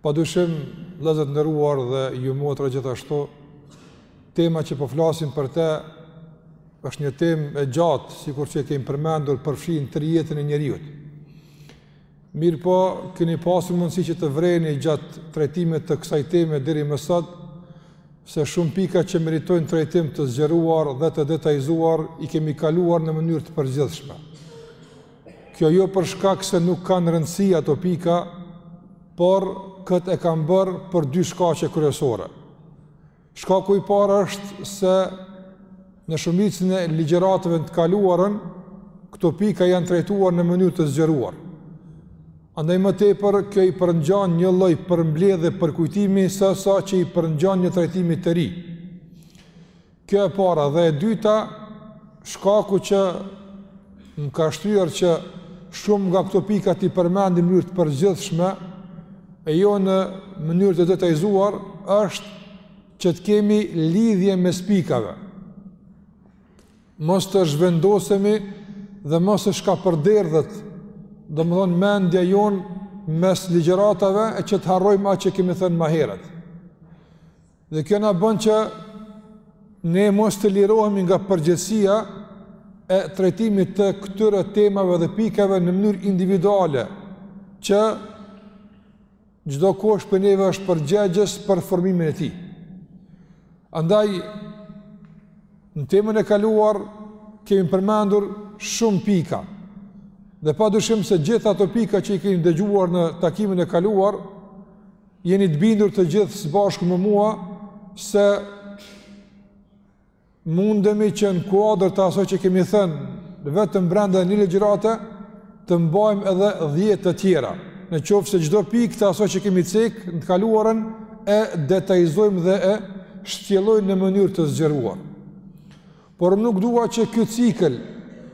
Padyshim, vëllezër të nderuar dhe ju motra gjithashtu, tema që po flasim për të është një temë e gjatë, sikur që e kemi përmendur, përfshin tërë jetën e njeriut. Mirëpo, keni pasur mundësi që të vreni gjatë trajtimit të kësaj teme deri më sot, se shumë pika që meritojnë trajtim të zgjeruar dhe të detajzuar i kemi kaluar në mënyrë të përgjithshme. Kjo jo për shkak se nuk kanë rëndësi ato pika, por këtë e kam bërë për dy shkaqe kryesore. Shkaku i parë është se në shumicën e ligjëratëve të kaluara, këto pika janë trajtuar në mënyrë të zgjeruar. Andaj më tepër kjo i përngjan një lloj përmbledhje përkujtimi sesa që i përngjan një trajtimi të ri. Kjo e para dhe e dyta, shkaku që më ka shtyrë që shumë nga këto pika t'i përmendim në mënyrë të përgjithshme e jo në mënyrë të detajzuar është që të kemi lidhje mes pikave. Mos të zhvendosemi dhe mos të shkapërderdhet, domethënë mendja jonë mes ligjeratave e që të harrojmë atë që kemi thënë ma herët. Dhe kjo na bën që ne mos të lirohemi nga përgjegjësia e trajtimit të këtyre temave dhe pikave në mënyrë individuale, që çdokush prej neve është përgjegjës për formimin e tij. Andaj, në temën e kaluar, kemi përmendur shumë pika, dhe padyshim se gjithë ato pika që i kemi dëgjuar në takimin e kaluar, Jeni të bindur të gjithë së bashku me mua se mundemi që në kuadër të asaj që kemi thënë vetëm brenda një ligjërate të mbajmë edhe dhjetë të tjera në qoftë se çdo pikë të asaj që kemi cek në të kaluarën e detajzojmë dhe e shtjellojmë në mënyrë të zgjeruar Por nuk dua që ky cikël,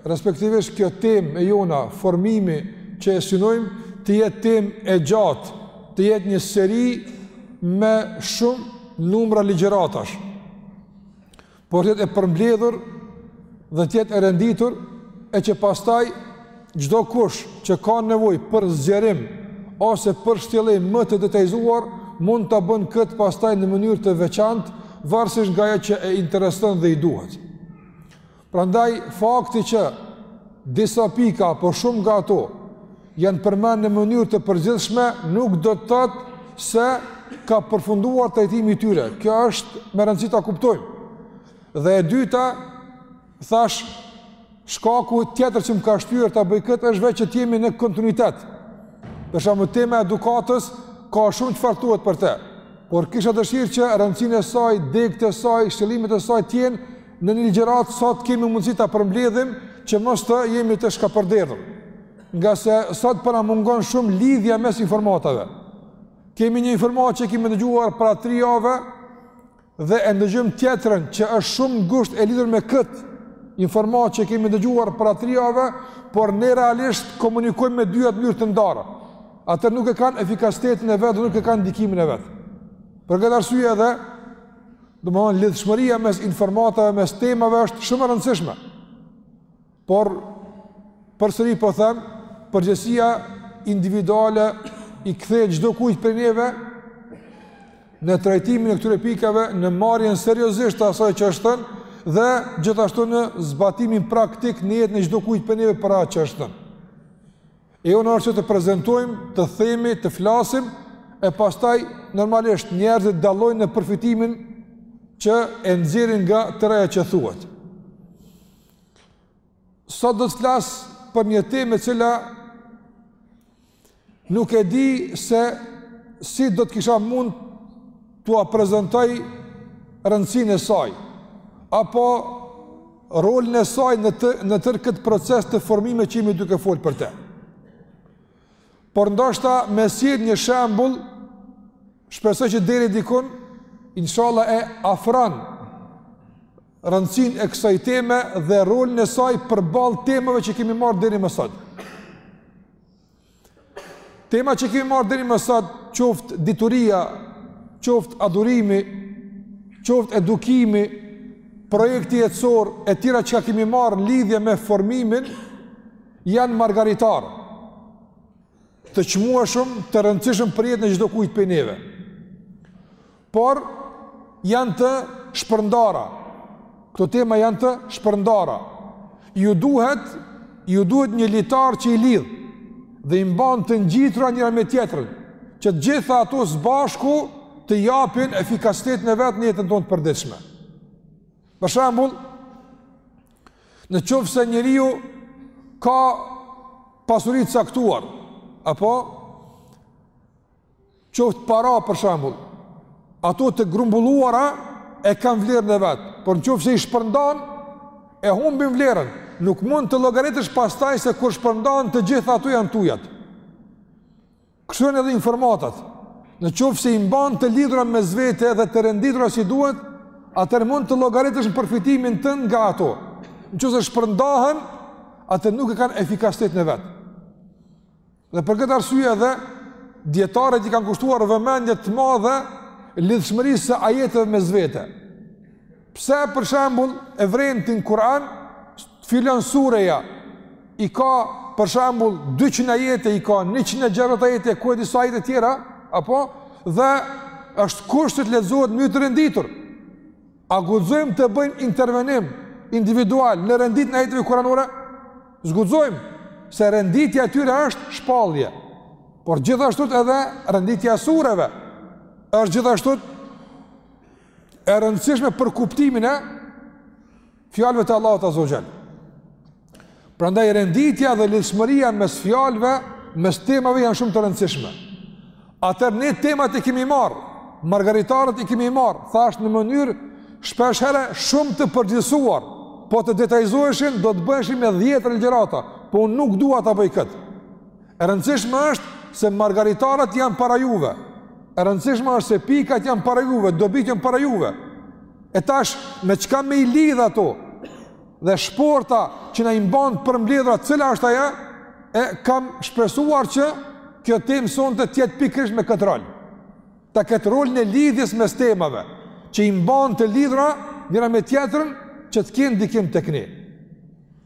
respektivisht kjo temë e jona, formimi që e synojmë, të jetë temë e gjatë, të jetë një seri me shumë numra ligjëratash. Por të jetë e përmbledhur dhe të jetë e renditur e që pastaj Çdokush që ka nevojë për zgjerim ose për shtjellim më të detajzuar, mund ta bën këtë pastaj në mënyrë të veçantë, varësisht nga ajo që e intereson dhe i duhet. Prandaj fakti që disa pika apo shumë nga ato janë përmend në mënyrë të përgjithshme nuk do të thotë se ka përfunduar trajtimi i tyre. Kjo është me rëndësi ta kuptojmë. Dhe e dyta, Thashë, shkaku tjetër që më ka shtyrë ta bëj këtë është vetë që të jemi në kontinuitet. Për shembull, tema e edukatës ka shumë çfarë thuhet për të. Por kisha dëshirë që rëndësinë e saj, degët e saj, qëllimet e saj të jenë në një ligjëratë sa të kemi mundësi ta përmbledhim që mos të jemi të shkapërderdhur. Ngase sot po na mungon shumë lidhja mes informatave. Kemi një informatë që kemi dëgjuar para 3 javëve, dhe e ndëgjojmë tjetrën që është shumë ngushtë e lidhur me këtë informatë që kemi dëgjuar para tri jave, por ne realisht komunikojmë me dyjat në mënyrë të ndara. Atëherë nuk e kanë efikasitetin e vet, nuk e kanë ndikimin e vet. Për këtë arsye edhe, domethënë lidhshmëria mes informatave, mes temave është shumë e rëndësishme. Por, përsëri po them, përgjegjësia individuale i kthehet çdokujt prej neve në trajtimin e këtyre pikave, në marrjen seriozisht të asaj që është thënë, dhe gjithashtu në zbatimin praktik në jetën e çdokujt prej neve për atë që është thënë. E jona është që të prezentojmë, të themi, të flasim, e pastaj normalisht njerëzit dallojnë në përfitimin që e nxjerrin nga tëra ajo që thuhet. Sot do të flas për një temë e cila nuk e di se si do të kisha mund t'ua prezantoj rëndësinë e saj apo rolin e saj në të, në tërë këtë proces të formimit që jemi duke fol për të. Por ndoshta me sjellë një shembull, shpresoj që deri dikun inshallah e afron rëndësinë e kësaj teme dhe rolin e saj përballë temave që kemi marrë deri më sot. Tema që kemi marrë deri më sot, qoftë dituria, qoftë adhurimi, qoftë edukimi, projekti jetësor e tjera që kemi marrë në lidhje me formimin janë margaritarë. të çmueshëm, të rëndësishëm për jetën e çdokujt prej neve. Por janë të shpërndara. Këto tema janë të shpërndara. Ju duhet, ju duhet një litar që i lidh dhe i mban të ngjitura njëra me tjetrën, që të gjitha ato së bashku të japin efikasitetin e vet në jetën tonë të përditshme. Për shembull, në qoftë se njeriu ka pasuri të caktuar, apo qoftë para për shembull, ato të grumbulluara e kanë vlerën e vet, por në qoftë se i shpërndan, e humbin vlerën, nuk mund të llogaritësh pastaj se kur shpërndan të gjitha ato janë tuajat. Kështu janë edhe informatat. Në qoftë se i mban të lidhura mes vete dhe të renditura si duhet, atëherë mund të llogaritësh në përfitimin tënd nga ato. Në qoftë se shpërndahen, atëherë nuk e kanë efikasitetin e vet. Dhe për këtë arsye edhe, dijetarët i kanë kushtuar vëmendje të madhe lidhshmërisë së ajeteve mes vete. Pse për shembull e vëren ti n'Kur'an filan sureja i ka për shembull 200 ajete i ka 160 ajete ku e di sa ajete tjera apo dhe është kusht të lexohet mënyrë të renditur. A guxojmë të bëjmë intervenim individual në renditjen e ajeteve kuranore? S'guxojmë se renditja e tyre është shpallje. Por gjithashtu edhe renditja e sureve është gjithashtu e rëndësishme për kuptimin e fjalëve të Allahut azze ue xhel. Prandaj renditja dhe lidhshmëria mes fjalëve, mes temave janë shumë të rëndësishme. Atëherë ne temat i kemi marrë, margaritarët i kemi marrë, thashë në mënyrë shpesh herë shumë të përgjithësuar. Po të detajizoheshin do të bëheshin me dhjetëra ligjërata, po unë nuk dua ta bëj këtë. E rëndësishme është se margaritarët janë para juve. E rëndësishme është se pikat janë para juve, dobitë janë para juve. E tash me çka me i lidh ato? Dhe shporta që na i mban të përmbledhura, cila është ajo? E kam shpresuar që kjo temë sonte të jetë pikërisht me këtë rol. Ta ketë rolin e lidhjes mes temave, që i mban të lidhura njëra me tjetrën, që të kenë ndikim tek ne.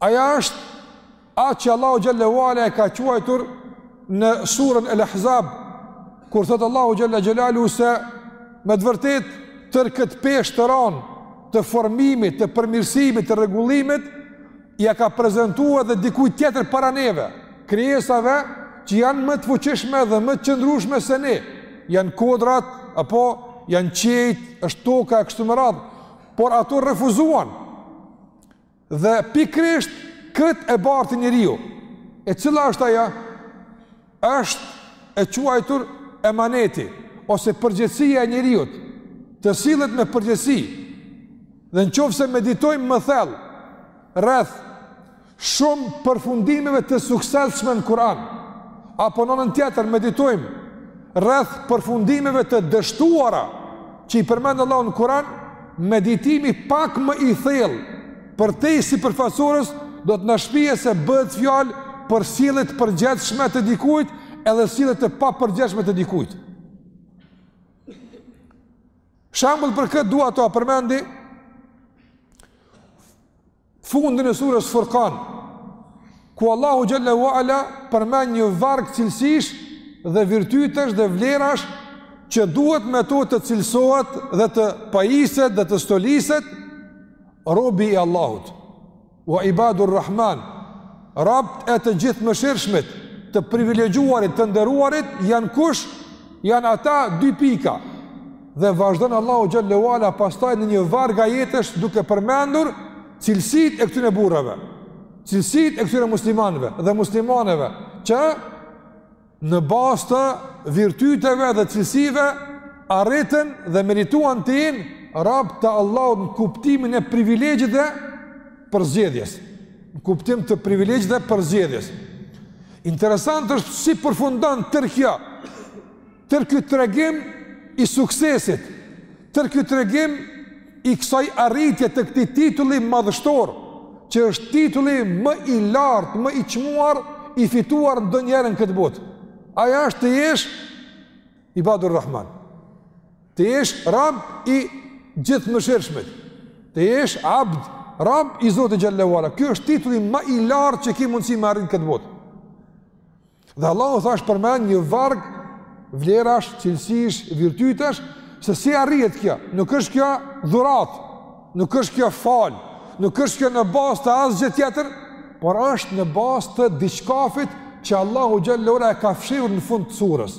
Ajo është atë që Allahu xhel-le ue ala e ka quajtur në suren El-Ahzab, kur thotë Allahu xhel-le xhelaluhu se me të vërtetë tërë këtë peshë të ranë të formimit, të përmirësimit, të rregullimit, ia ka prezentu edhe dikujt tjetër para neve, krijesave që janë më të fuqishme dhe më të qëndrueshme se ne, janë kodrat, apo janë qiejt, është toka e kështu me radhë, por ato refuzuan, Dhe pikërisht këtë e barti njeriu. E cila është ajo? Është e quajtur emaneti ose përgjegjësia e njeriut të sillet me përgjegjësi. Dhe në qoftë se meditojmë më thellë, rreth shumë përfundimeve të suksesshme në Kur'an, apo në anën tjetër meditojmë rreth përfundimeve të dështuara, që i përmend Allahu në Kur'an, meditimi pak më i thellë përtej sipërfaqësores do të na shpije se bëhet fjalë për sjellje të përgjegjshme të dikujt edhe sjellje të papërgjegjshme të dikujt. Shembull për këtë dua të përmendi Fundin e surës Furqan, ku Allahu xhelle ue ala përmend një varg cilësish dhe virtytesh dhe vlerash që duhet me to të cilësohet dhe të pajiset dhe të stoliset robi i Allahut wa ibadur rahman robtë e të Gjithëmëshirshmit të privilegjuarit të nderuarit janë kush janë ata dy pika Dhe vazhdon Allahu xhelle ue ala pastaj në një varg ajetesh duke përmendur cilësitë e këtyre burrave, cilësitë e këtyre muslimanëve dhe muslimaneve që në bazë të virtyteve dhe cilësive arritën dhe merituan të jenë rob të Allahut në kuptimin e privilegjit dhe përzgjedhjes. Në kuptim të privilegjit dhe përzgjedhjes. Interesant është si përfundon tërë kjo Tërë ky tregim i suksesit, tërë ky tregim i kësaj arritje të këtij titulli madhështor, që është titulli më i lartë, më i çmuar i fituar ndonjëherë në këtë botë. Ai është të jesh Ibadur Rahman. Të jesh rob i Gjithëmëshirshmit. Të jesh abd, rob i Zotit xhelle ue ala. Ky është titulli ma i lartë që ke mundësi me arrit në këtë botë. Dhe Allahu thashë përmend një varg vlerash, cilësish, virtytesh se si arrihet kjo. Nuk është kjo dhuratë, nuk është kjo falë, nuk është kjo në bazë të asgjë tjetër, por është në bazë të diçkafit që Allahu xhelle ue ala e ka fshehur në fund të surës.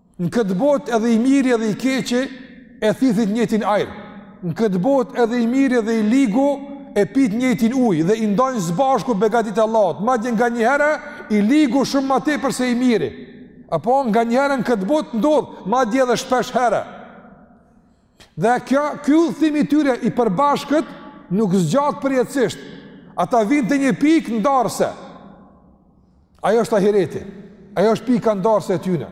Në këtë botë edhe i miri edhe i keqi e thithit njëjtin ajër. Në këtë botë edhe i miri edhe i ligu e pit njëjtin ujë dhe i ndajnë së bashku begatitë e Allahut. Madje nganjëherë i ligu shumë ma tepër se i miri. Apo nganjëherë në këtë botë ndodh, madje edhe shpeshherë. Dhe kjo, ky udhëtimi i tyre i përbashkët nuk zgjat përjetësisht. Ata vijnë te një pikë ndarëse. Ajo është ahireti. Ajo është pika ndarëse e tyne.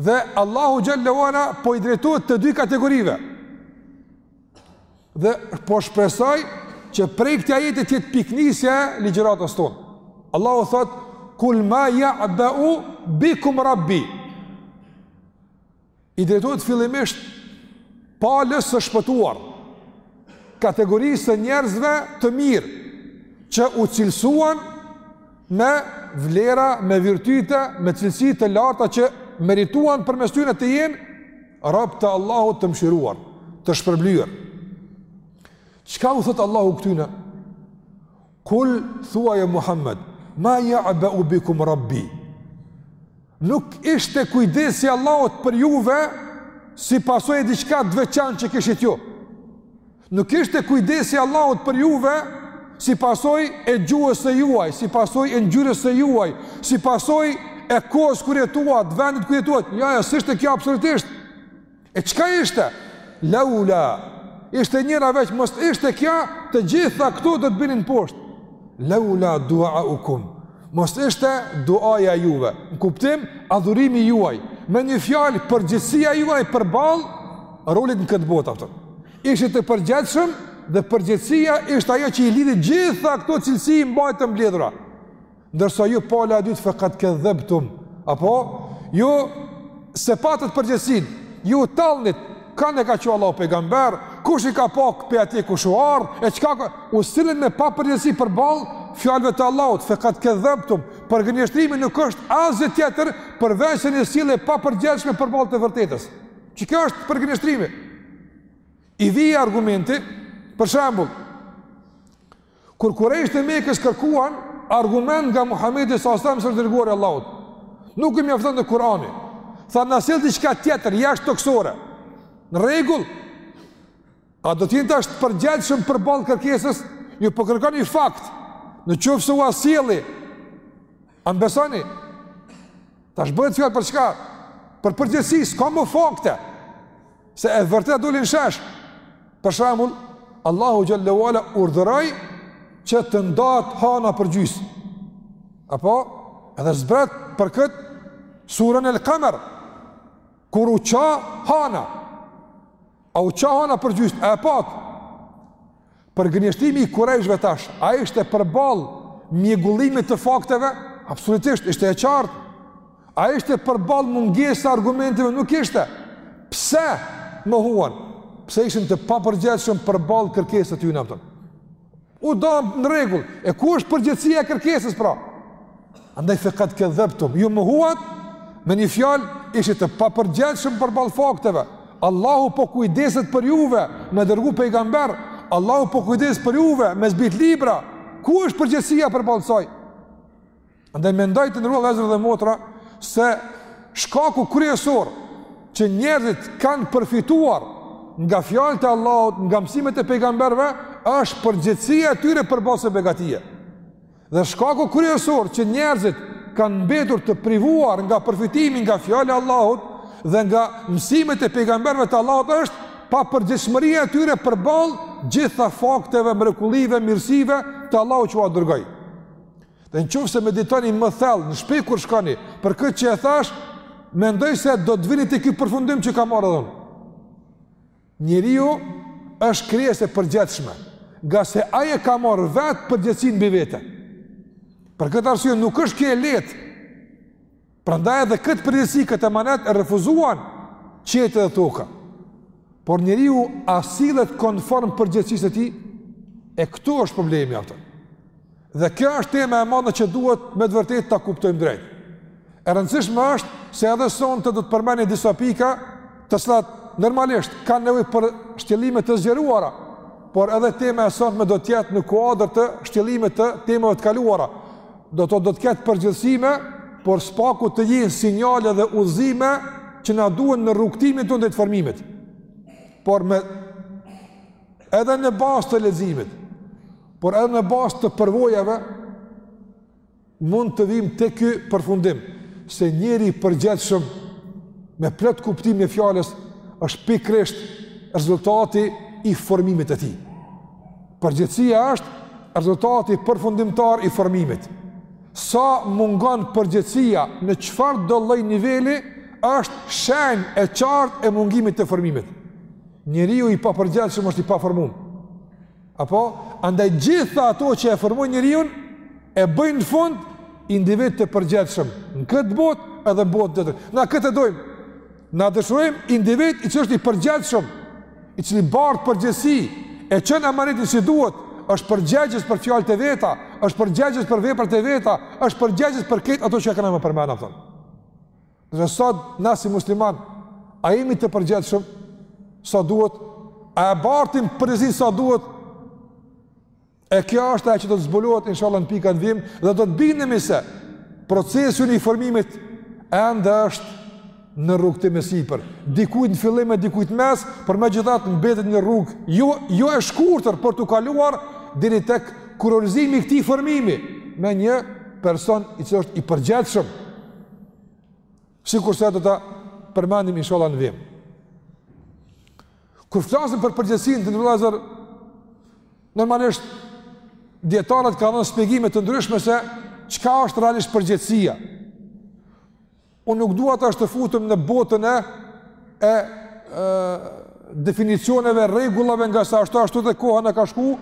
Dhe Allahu xhelle ue ala po i drejtohet të dy kategorive. Dhe po shpresoj që prej këtij ajeti të jetë pikënisja e ligjëratës tonë. Allahu thotë, kul ma jabeu bikum rabbi. i drejtohet fillimisht palës së shpëtuar, kategorisë së njerëzve të mirë, që u cilësuan me vlera, me virtyte, me cilësi të larta që merituan përmes tyre të jenë, rob të Allahut të mëshiruar, të shpërblyer. Çka u thotë Allahu këtyne? Kul thuaj o Muhammed, ma ja'beu bikum rabbi, nuk ishte kujdesi i Allahut për juve, si pasojë e diçka të veçantë që kishit ju, nuk ishte kujdesi i Allahut për juve, si pasojë e gjuhës së juaj, si pasojë e ngjyrës së juaj, si pasojë e kohës kur jetuat, vendit kur jetuat, jo, jo, s'ishte kjo absolutisht, E çka ishte? Laula. Ishte njëra veç, mos ishte kjo, të gjitha këto do të binin poshtë. Laula duaukum. Mos ishte duaja e juve. Në kuptim, adhurimi juaj. Me një fjalë, përgjegjësia juaj përballë rolit në këtë botë, a kupton. Ishte të përgjegjshëm dhe përgjegjësia ishte ajo që i lidhi të gjitha këto cilësi i mbajti të mbledhura. Ndërsa ju pala e dytë fekad kedhdhebtum, apo ju s'e patët përgjegjësinë, ju tallnit, kan e ka çu Allahu pejgamber, kush i ka pa, po prej atje kush u ardh, e çka ka, u sillën me papërgjegjësi përballë fjalëve të Allahut, fekad kedhdhebtum, përgënjeshtrimi nuk është asgjë tjetër, përveçse një sjellje e papërgjegjshme përballë të vërtetës, që kjo është përgënjeshtrimi. I vjen argumenti, për shembull, Kur kurejshët e Mekës kërkuan argument nga Muhammedi s.a.s. se është i dërguar i Allahut, nuk i mjaftonte Kurani. Tha na sill diçka tjetër, jashtëtokësore, në rregull, a do të jeni tash të përgjegjshëm përballë kërkesës, ju po kërkoni një fakt, në qoftë se ua sjell, A më besoni? Tash bëhet fjalë për çka? Për përgjegjësi, s'ka më fakte. Se e vërteta doli në shesh. Për shembull, Allahu xhel-le ue ala urdhëroi që të ndahet hana përgjysë. Apo, edhe zbret për këtë surën El Kamer. Kur u ça hana. A u ça hana përgjysë, a e patë? Përgënjeshtrimi i kurejshve tash, a ishte përballë mjegullimit të fakteve? Absolutisht, ishte e qartë. A ishte përballë mungesës së argumenteve? Nuk ishte. Pse mohuan? Pse ishin të papërgjegjshëm përballë kërkesës të tyne, a kupton? U da, në rregull. E ku është përgjegjësia e kërkesës pra? Andaj fekad kedhdhebtum, ju mohuat, me një fjalë, ishit të papërgjegjshëm përballë fakteve. Allahu po kujdeset për juve, me dërgu pejgamber, Allahu po kujdeset për juve, me zbrit libra, ku është përgjegjësia përballë saj? Andaj mendoj të nderuar vëllezër dhe motra se shkaku kryesor që njerëzit kanë përfituar nga fjalët e Allahut, nga mësimet e pejgamberëve, është përgjegjësia e tyre përballë kësaj begatie. Dhe shkaku kryesor që njerëzit kanë mbetur të privuar nga përfitimi nga fjala e Allahut dhe nga mësimet e pejgamberëve të Allahut është papërgjegjshmëria e tyre përballë gjitha fakteve, mrekullive, mirësive të Allahut që ua dërgoi. Dhe në qofë se meditoni më thellë, në shpi kur shkoni, për këtë që e thashë, mendoj se do të vini te ky përfundim që kam ardhë dhe unë. Njeriu është krijesë e përgjegjshme, ngase ai e ka marrë vetë përgjegjësinë mbi vete. Për këtë arsye nuk është kjo e lehtë, Prandaj edhe këtë përgjegjësi, këtë emanet, e refuzuan qiejt edhe toka. Por njeriu a sillet konform përgjegjësisë së tij, e këtu është problemi ato. Dhe kjo është tema e madhe që duhet me të vërtetë ta kuptojmë drejt. E rëndësishme është se edhe sonte do të përmendim disa pika të cilat normalisht kanë nevojë për shtjellime të zgjeruara, por edhe tema e sontme do të jetë në kuadër të shtjellimit të temave të kaluara, Do të do të ketë përgjithësime, por së paku të jenë sinjale dhe udhëzime që na duhen në rrugëtimin tonë drejt formimit. Por edhe në bazë të leximit, por edhe në bazë të përvojave mund të vijmë te ky përfundim se njeriu i përgjegjshëm me plotkuptimin e fjalës është pikërisht rezultat i formimit të tij. Përgjegjësia është rezultati përfundimtar i formimit. Sa mungon përgjegjësia në çfarëdo lloj niveli, është shenjë e qartë e mungimit të formimit. Njeriu i papërgjegjshëm është i paformum. Apo, andaj gjitha ato që e formojnë njeriun, e bëjnë në fund individ të përgjegjshëm. Në këtë botë edhe botën tjetër. Na këtë e dojmë. Na dëshirojmë individ i cili është i përgjegjshëm, i cili bart përgjegjësi, e çon amanetin si duhet, është përgjegjës për fjalët e veta, është përgjegjës për veprat e veta, është përgjegjës për krejt ato që kena me përmend ato. Dhe sot na si musliman, a jemi të përgjegjshëm sa duhet? A e bartim përgjegjësinë sa duhet? E kjo është ajo që do të zbulohet inshallah në pikat në vijim dhe do të bindemi se procesi ynë i formimit ende është në rrugëtim e sipër. Dikujt në fillim e dikujt mes, por megjithatë mbetet një rrugë jo e shkurtër për t'u kaluar deri tek kurorëzimi i këtij formimi me një person i cili është i përgjegjshëm. Sikurse do ta përmendim inshallah në vijim. Kur flasim për përgjegjësinë, të nderuar vëllezër, normalisht dietarët kanë dhënë shpjegime të ndryshme se çka është realisht përgjegjësia. Unë nuk dua tash të futem në botën e e, e definicioneve, rregullave ngase ashtu ashtu edhe koha na ka shku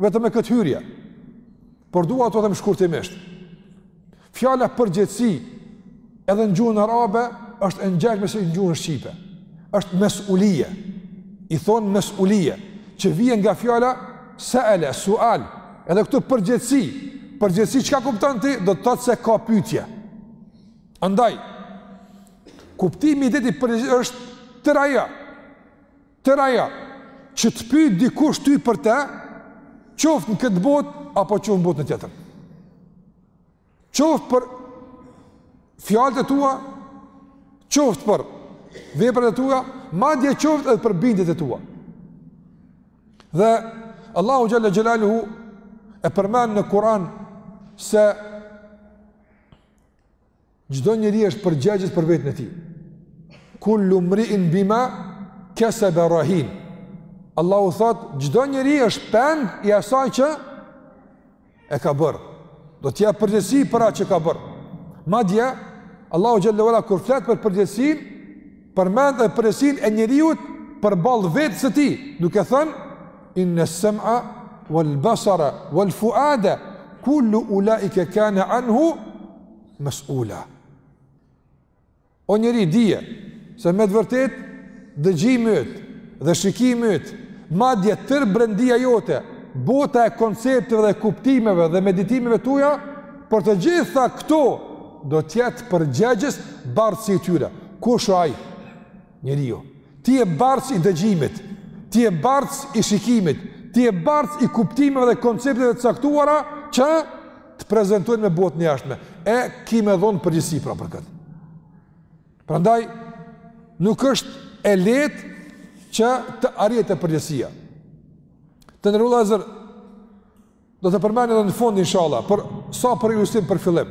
vetëm me këtë hyrje. Por dua të them shkurtimisht. Fjala përgjegjësi edhe në gjuhën arabe është e ngjashme si në gjuhën shqipe. Është mesulije. I thon mesulije, që vjen nga fjala sa'ala, su'al. Edhe këtu përgjegjësi, përgjegjësi çka kupton ti? Do të thotë se ka pyetje. Andaj kuptimi i dytë po është tërë ajo. Tërë ajo që të pyet dikush ty për të, qoftë në këtë botë apo qoftë në botën tjetër. Qoftë për fjalët e tua, qoftë për veprat e tua, madje qoftë edhe për bindjet e tua. Dhe Allahu xhalla xhelaluhu e përmend në Kur'an se Çdo njeri është përgjegjës për veten e tij. Kullu mri'in bima kasaba rahin. Allahu thot, çdo njeri është peng i asaj që e ka bërë. Do të japë përgjegjësi për atë që ka bërë. Madje, Allahu xhelle ue ala, kur flet për përgjegjësinë, përmend edhe përgjegjësinë e njeriut përballë vetes së tij, duke thënë, inna sam'a, wal basara, wal fuada, kullu ulaika kana anhu, mes'ula. O njeri dije se me të vërtetë dëgjimi yt dhe shikimi yt, madje tërë brendia jote, bota e koncepteve dhe kuptimeve dhe meditimeve tuaja, për të gjitha këto do të jetë përgjegjës bartësi i tyre. Kush është ai? Njeriu, ti je bartës i dëgjimit, ti je bartës i shikimit, ti je bartës i kuptimeve dhe koncepteve të caktuara që të prezantojnë me botën e jashtme. E ki me dhonë përgjegjësi pra për këtë. Prandaj nuk është e lehtë që të arrihet te përgjegjësia. Të nderuar vëllezër, do ta përmendim edhe në fund, inshallah, por sa për ilustrim për fillim.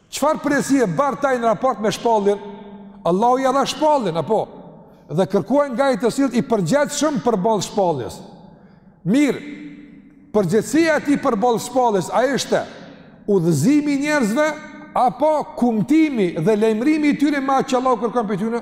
Çfarë përgjegjësie bart ai në raport me shpalljen? Allahu ia dha shpalljen, apo? Dhe kërkoi nga ai të sillet i përgjegjshëm përballë shpalljes. Mirë, përgjegjësia e tij përballë shpalljes a ishte udhëzimi i njerëzve apo kumtimi dhe lajmërimi i tyre me atë që Allahu kërkon prej tyre?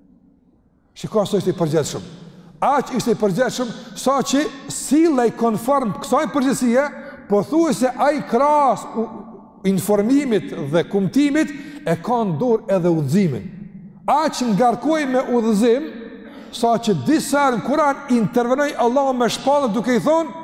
Shiko sa ishte i përgjegjshëm. Aq ishte i përgjegjshëm sa që sillej konform kësaj përgjegjësie, pothuajse ai krahas informimit dhe kumtimit e ka në dorë edhe udhëzimin. Aq ngarkoi me udhëzim sa që disa herë në Kur'an intervenoi Allahu me shpallje duke i thonë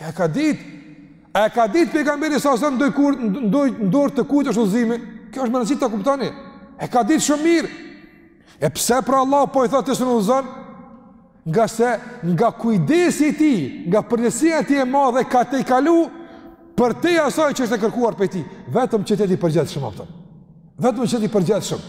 A e ka dit, a e ka dit pejgamberi s.a.s. n'dorë të kujt është udhëzimi? Kjo është me rëndësi ta kuptoni, e ka dit shumë mirë. E pse pra Allahu po i thotë ti s'e udhëzon? Ngase, nga kujdesi i tij, nga përgjegjësia e tij e madhe, ka tejkalu përtej asaj që është e kërkuar prej tij, vetëm që të jetë i përgjegjshëm, kupton, vetëm që të jetë i përgjegjshëm.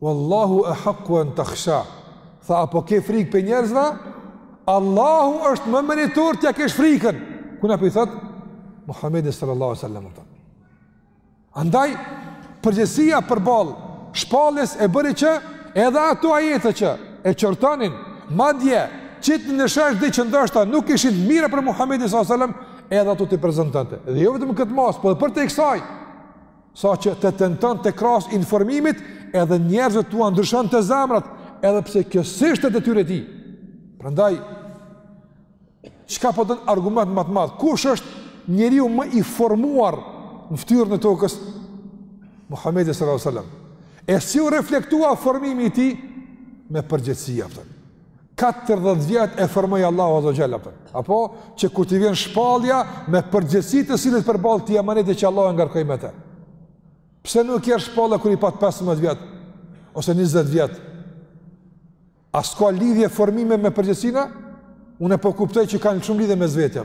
Wallahu ahaqqu an takhsha. Tha apo ke frikë prej njerëzve? Allahu është më meritor t'ia kesh frikën. Kujna po i thot, Muhamedit sallallahu alaihi wasallam. Andaj përgjegjësia përball shpalljes e bëri që edhe ato ajete që e qortonin madje qitnin në shesh diç që ndoshta nuk ishin mirë për Muhamedin sallallahu alaihi wasallam, edhe ato t'i prezantonte. Dhe jo vetëm me këtë masë, por edhe përtej kësaj. Sa që të tentonte krahas informimit, edhe njerëzve t'ua ndryshonte zemrat, edhe pse kjo s'ishte detyrë e tij. Prandaj, çka po don argument më të madh? Kush është njeriu më i formuar në ftyrën e tokës? Muhammedi s.a.s. E si u reflektua formimi i tij? Me përgjegjësi, kupton. Katërdhjetë vjet e formoi Allahu azza ue xhel atë. Apo që kur t'i vjen shpallja me përgjegjësi të sillet përball atij amaneti që Allahu e ngarkoi me të. Pse nuk i erdh shpallja kur i pat 15 vjet ose 20 vjet? A s'ka lidhje formimi me përgjegjësinë? Unë po kuptoj që kanë shumë lidhje mes vete.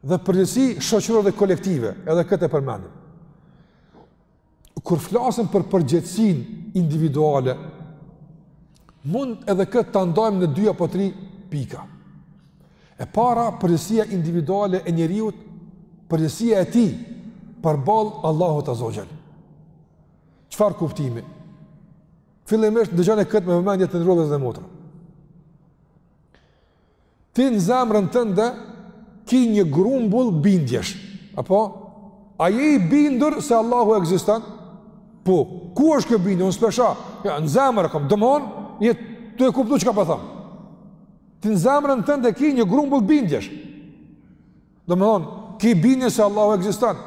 dhe përgjegjësi shoqërore dhe kolektive, edhe këtë e përmendim. Kur flasim për përgjegjësinë individuale, mund edhe këtë ta ndajmë në dy apo tri pika. E para, përgjegjësia individuale e njeriut, përgjegjësia e tij përball Allahut azza ue xhel. Çfarë kuptimi? Fillimisht, dëgjone këtë me vëmendje të nderuar vëllezër dhe motra. Ti në zemrën tënde ki një grumbull bindjesh. Apo? A je i bindur se Allahu ekziston? Po, ku është kjo bindje? Unë s'pe shoh. Ja, në zemër e kom. Domethonë, je tu e kuptu çka po thom? Po ti në zemrën tënde ki një grumbull bindjesh. Domethonë, ki bindje se Allahu ekziston,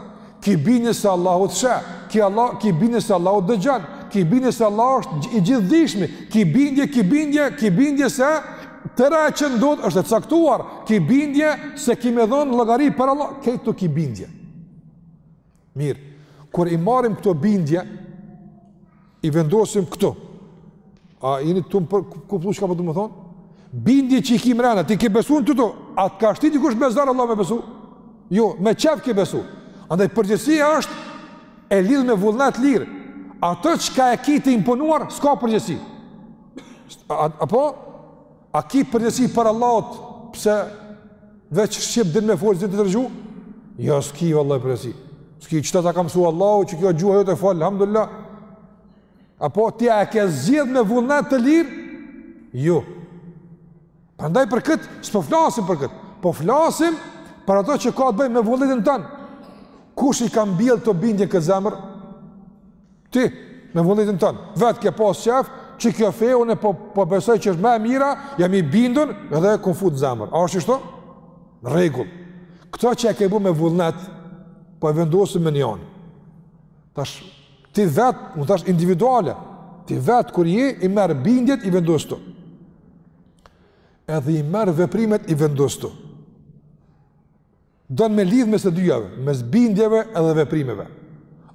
ki bindje se Allahu të sheh, ki, Allah, ki bindje se Allahu të dëgjon, ki bindje se Allahu është i gjithëdijshmi, ki bindje, ki bindje, ki bindje se tëra ajo që ndodh është e caktuar, ki bindje se ki me dhonë llogari para Allahut, krejt kto ki bindje. Mirë, kur i marrim këto bindje, i vendosim këtu. A jini tu më kuptu çka po du me thonë? Bindje që i ki mrena, ti ke besu në to, a të ka shti dikush me zor valla me besu? Jo, me qef ke besu. Andaj përgjegjësia është e lidhë me vullnet të lirë. Ato çka e ki të imponuar, s'ka përgjegjësi. Apo? A ki përgjegjësi para Allahut pse veç shqip din me folë, s'din tjetër gjuhë? Jo, s'ki valla përgjegjësi. S'ki qëta ta ka msu Allahu që kjo gjuha jote, fol, alhamdulillah. Apo ti a e ke zgjedh me vullnet të lirë? Jo. Prandaj për këtë, s'po flasim për këtë. Po flasim për ato që ka të bëjë me vullnetin tan. Kush i ka mbjellë kto bindje në këtë zemër? Ti, me vullnetin tan, vetë ke pas qef, që kjo fe unë po, po besoj që është më e mira, jam i bindun edhe e kom fut në zemër. A është ashtu? Në rregull. Këto që e ke bu me vullnet, po i vendosim mënjan. Tash, ti vetë, unë tash individuale, ti vetë kur je, i merr bindjet, i vendos ktu. Edhe i merr veprimet, i vendos ktu. Don me lidh mes të dyjave, mes bindjeve edhe veprimeve.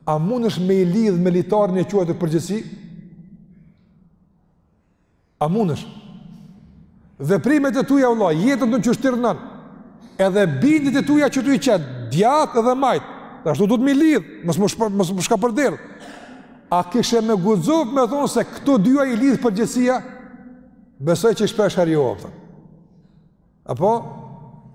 A mundesh me i lidh me litarin e quajtur përgjegjësi? A mundesh? Veprimet e tua vëlla, jetën tan qysh ti rrnon. Edhe bindjet e tua që tu i qet, djatht edhe majt. Ashtu duhet me i lidh, mos m'u shpo, mos m'u shkapërderdh. A kishe me guxu me thon se këto dyja i lidh përgjegjësia? Besoj që shpeshherë jo. Apo,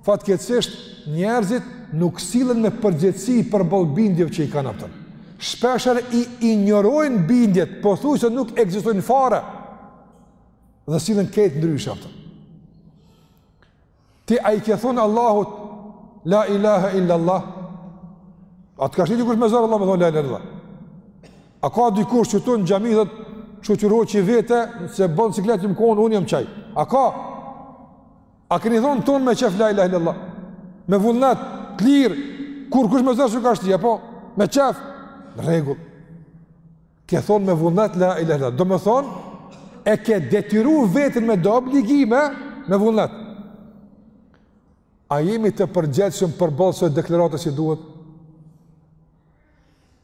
fatkeqësisht njerëzit nuk sillen me përgjegjësi përballë bindjeve që i kanë, a kupton. Shpeshherë i injorojnë bindjet, pothuajse nuk ekzistojnë fare. Dhe sillen krejt ndryshe, a kupton. Ti a i ke thon Allahut la ilaha illa Allah. A të ka shti dikush me zor valla me thon la ilaha illa Allah. A ka dikush qetu në xhami dhe që që roqë i vete, se bënë si kletë më konë, unë jam qaj. A ka? A keni thonë tanë me qef la ilahe illallah? Me vullnet, të lirë, kurkush me zor s'të ka shti, apo? Me qef, në rregull. Ke thonë me vullnet la ilahe illallah. Domethonë, e ke detyru veten me do obligime, me vullnet. A jemi të përgjegjshëm përballë kësaj deklarate qysh duhet?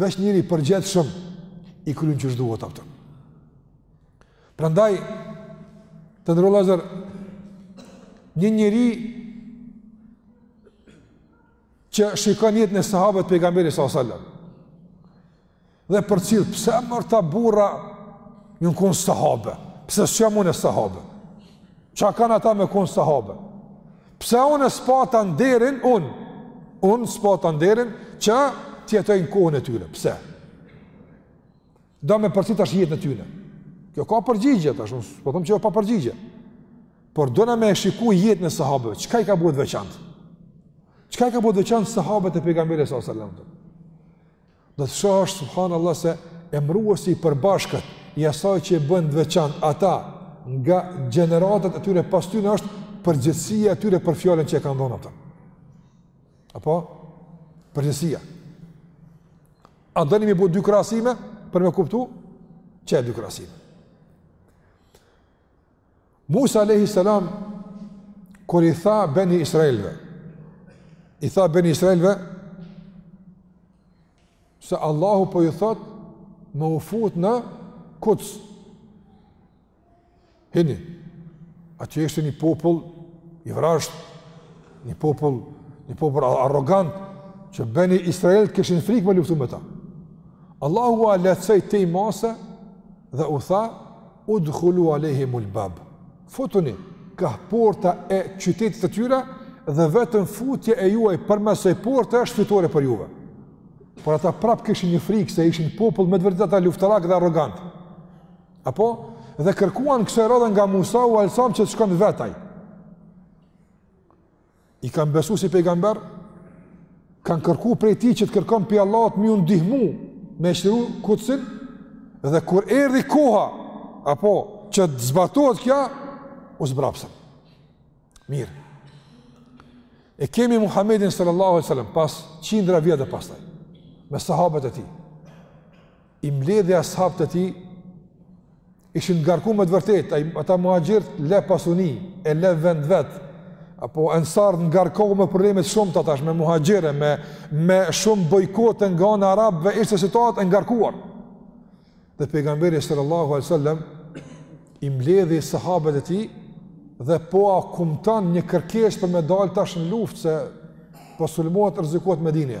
Veç njeri i përgjegjshëm i kryen qysh duhet, a kupton. Prandaj të nderum vllazër një njeri që shikon jetën e sahabëve të pejgamberit sallallahu alajhi wasallam. Dhe përcjell, pse mor kta burra jan konë sahabe? Pse s'jam unë sahabe? Ça kanë ata me konë sahabe? Pse unë s'pata nderin unë? Unë s'pata nderin që të jetoj në kohën e tyre. Pse? Dona me përcjell tash jetën e tyre. Kjo ka përgjigje tash, unë s'po them që jo pa përgjigje. Por dona me e shiku jetën e sahabëve. Çka i ka bo të veçantë? Çka i ka bo të veçantë sahabët e pejgamberit sallallahu alajhi wasallam? Do të shohësh subhanallah se emëruesi i përbashkët i asaj që i bën të veçantë ata nga gjeneratat e tyre pas tyre është përgjegjësia e tyre për fjalën që e kanë dhënë ata. Apo përgjegjësia. A doni me i bo dy krahasime për me kuptu? Qe dy krahasime? Musa alayhi salam kur i tha beni Israelve, i tha beni Israelve se Allahu po ju thot me u fut në Kuds. Hini, atje ishte një popull i vrazhdë, një popull, një popull arrogant, që beni Israelët kishin frikë me luftu me ta. Allahu ua lehtësoi tej mase Dhe u tha, Udhulu alejhimul bab, futuni, kah porta e qytetit të tyre, dhe vetëm futja e juaj përmes asaj porte është fitore për juve. Por ata prap kishin një frikë se ishin popull me të vërtet ata luftarak dhe arrogant. Apo? Dhe kërkuan kësaj radhe nga Musa alejhi selam që të shkon vet ai. I kanë besu si pejgamber, kanë kërku prej tij që të kërkon prej Allahut me ju ndihmu me e çliru Kudsin, dhe kur erdhi koha, apo që të zbatohet kjo, u zbrapsën. Mirë. E kemi Muhammedin sallallahu alaihi wasallam pas qindra vjetëve pastaj me sahabët e tij. i mbledhi ashabët e tij, ishin ngarku me të vërtet, ata muhaxhirët le pasuni, e le vend vet, apo ensar ngarku me probleme shumë ata tash, me muhaxhirë, me, me shumë bojkote nga ana arabëve, ishte situatë e ngarkuar. Dhe pejgamberi sallallahu alai sallam, i mbledhi sahabët e tij dhe po ua kumton një kërkesë për me dalë tash në luftë, se po sulmohet rrezikohet Medina.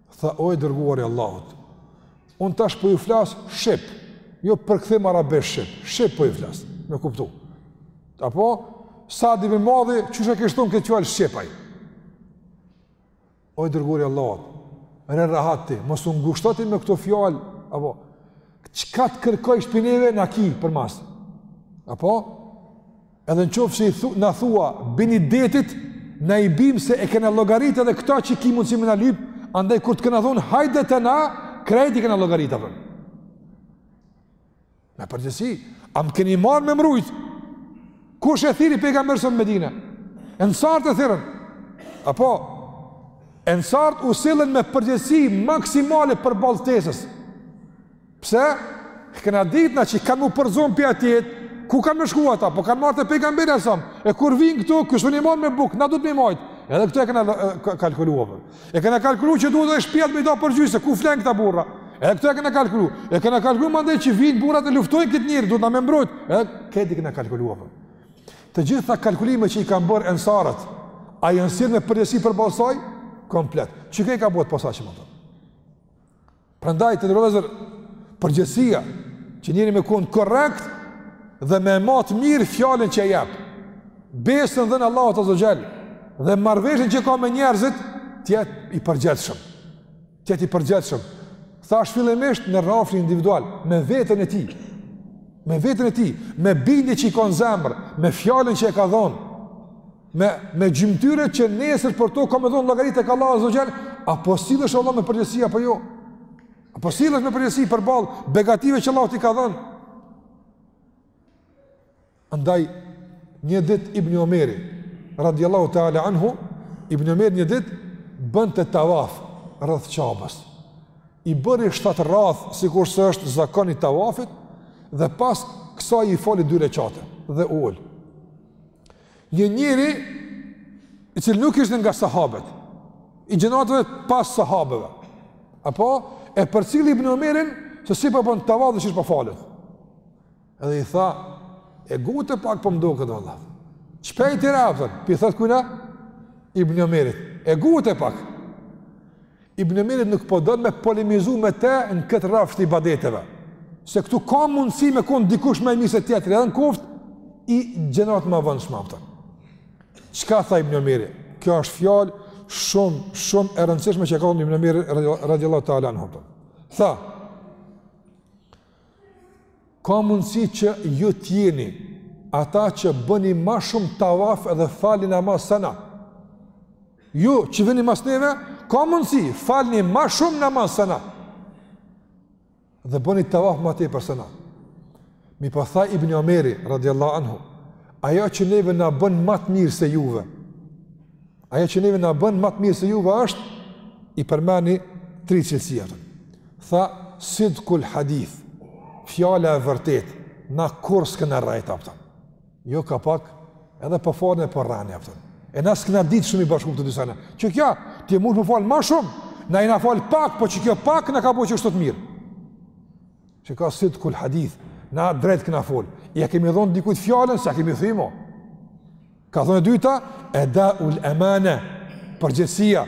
Tha, o i dërguar i Allahut, unë tash po ju flas shqip, jo përkthim arabisht shqip, shqip po ju flas, me kuptu. Apo, Sad ibn Muadhi, qysh e kish thon këtë fjalë shqip ai? O i dërguar i Allahut, rri rahat ti, mos u ngushto ti me këto fjalë, apo, çka të kërkojsh prej neve na ki përmas? Apo, Edhe në qoftë se i thu, na thua, bini detit, na i bim se e kena llogaritë edhe këta që ki mundësi me na lypë, andaj kur të kena thonë, hajde te na, krejt i kena llogaritë, apo. Me përgjegjësi, a më keni marrë me mbrojtë, kush e thirri pejgamberin në Medine, ensarët e thirrën, apo, ensarët u sillën me përgjegjësi maksimale përballë ftesës, Pse? Kena ditë na që kanë me u përzon pi atje, Ku kanë me shku ata? Po kanë me ardh te pejgamberi sa. E kur vin këtu, kush i man me bukë, na duhet me i majt. Edhe këtu e kanë kalkuluar. E kanë kalkuluar që duhet shpiat me i da përgjysë, ku flejnë këta burra. Edhe këtu e kanë kalkuluar. E kanë kalkuluar mandej që vin burrat e luftojnë këta njerëz, duhet na me i mbrojt. Edhe këtë e kanë kalkuluar. Të gjitha kalkulimet që i kanë bërë ensarët, a janë sjellë me përgjegjësi përballë saj? Komplet. Që ke ka bëhet pasaj që më të? Prandaj të nderuar vëllezër përgjegjësia që njeri me kon korrekt dhe me e majt mirë fjalën që e jep. Besën e dhënë Allahut azze ve xhel dhe marrëveshjen që ka me njerëzit të jetë i përgjegjshëm. Të jetë i përgjegjshëm. Thashë fillimisht në rrafshin individual me veten e tij. Me veten e tij, me bindje që i ka në zemër, me fjalën që e ka dhënë. Me me gjymtyrë që nesër për to ka me dhon llogari tek Allahu azze ve xhel, a po sillesh vlla me përgjegjësi apo jo? A po sillesh me përgjegjësi përballë begative që Allahu t'i ka dhënë? Andaj një ditë Ibn Omeri radiallahu ta'ala anhu Ibn Omeri një ditë bënte tavaf rreth Qabes i bëri shtatë rrathë sikurse është zakon i tavafit dhe pas kësaj i fali dy rekate dhe u ul Një njëri, i cilë nuk ishte nga sahabet, i gjenatëve pas sahabeve, apo, e për cilë i bënë se si përbën po të tavadhë që është për po falët. Edhe i tha, e gute pak për po mdo këtë vëllat. Qëpe i tira, pëtër, për i thëtë kuna, i bënë e gute pak. Ibn Omeri nuk po don me polemizu me te në këtë rrafsh të ibadeteve. Se këtu ka mundësi me konë dikush ma mirë se tjetri, edhe në koftë, i gjeneratave më të vonshme, a kupton. Çka tha Ibn Omeri? Kjo është fjalë shumë, shumë e rëndësishme që e ka thonë Ibn Omeri radiallahu ta'ala anhu, a kupton. Tha, Ka mundësi që ju të jeni ata që bëni më shumë tawaf dhe falni namaz se na. Ju që vini mas neve, ka mundësi, falni më shumë namaz se na. Dhe bëni tawaf më tepër se na. Mirëpo tha Ibn Omeri radiallahu anhu, ajo që neve na bën më të mirë se juve, Ajo që neve na bën ma të mirë se juve është, i përmeni tri cilësi, apton. Tha, sidkul hadith, fjala e vërtetë, na kurrë s'kena rrejt, apton. Ju ka pak, edhe po falni e po rreni, apton. E na s'kena ditë shumë i bashku këto dy sene. Qekjo, ti mund m'u fal ma shumë, na jena fal pak, po qekjo pak na ka bo qeshtu të mirë. Që ka sidkul hadith, na drejt kena fol. Ja kemi dhonë dikujt fjalën, s'ja kemi thy mo. Ka thonë e dyta, edaul emane, përgjegjësia.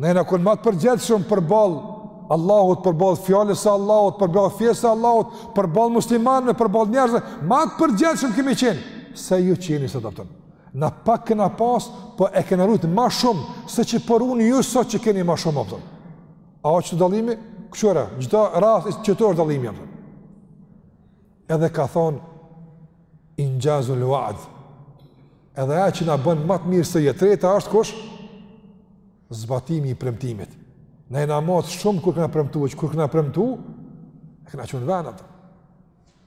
Ne jena konë ma të përgjegjshëm përballë Allahut, përballë fjalës së Allahut, përballë fesë së Allahut, përballë muslimanëve, përballë njerëzve, ma të përgjegjshëm kemi qenë. Se ju që jeni sot, apton. Na pak kena pasë, po e kena rujt ma shumë, se që po e runi ju sot që keni ma shumë, apton. A o qetu dallimi? Kqyre, çdo rast qetu është dallimi, apton. Edhe ka thonë, inxhazul va'd. Edhe ajo që na bën ma të mirë se ju e treta është kush? Zbatimi i premtimit. Ne jena ma shumë kur kena premtu, e që kur kena premtu, e kena çu n'ven, apton.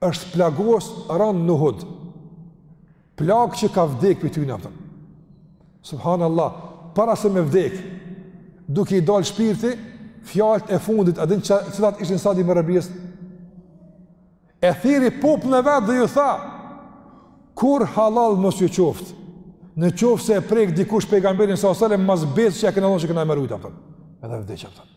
është plagos rëndë në Uhud, plagë që ka vdek prej tyne, apton. Subhanallah, para se me vdek, duke i dalë shpirti, fjalët e fundit, a din që cilat ishin Sad ibn Rebies, e thirri popullin e vet dhe ju tha, kurrë hallall mos ju qoftë, në qoftë se e prek dikush pejgamberin salallahu alejhi ve selem, mas besës që e kena dhonë që kena me e rujt, edhe vdiq, apton.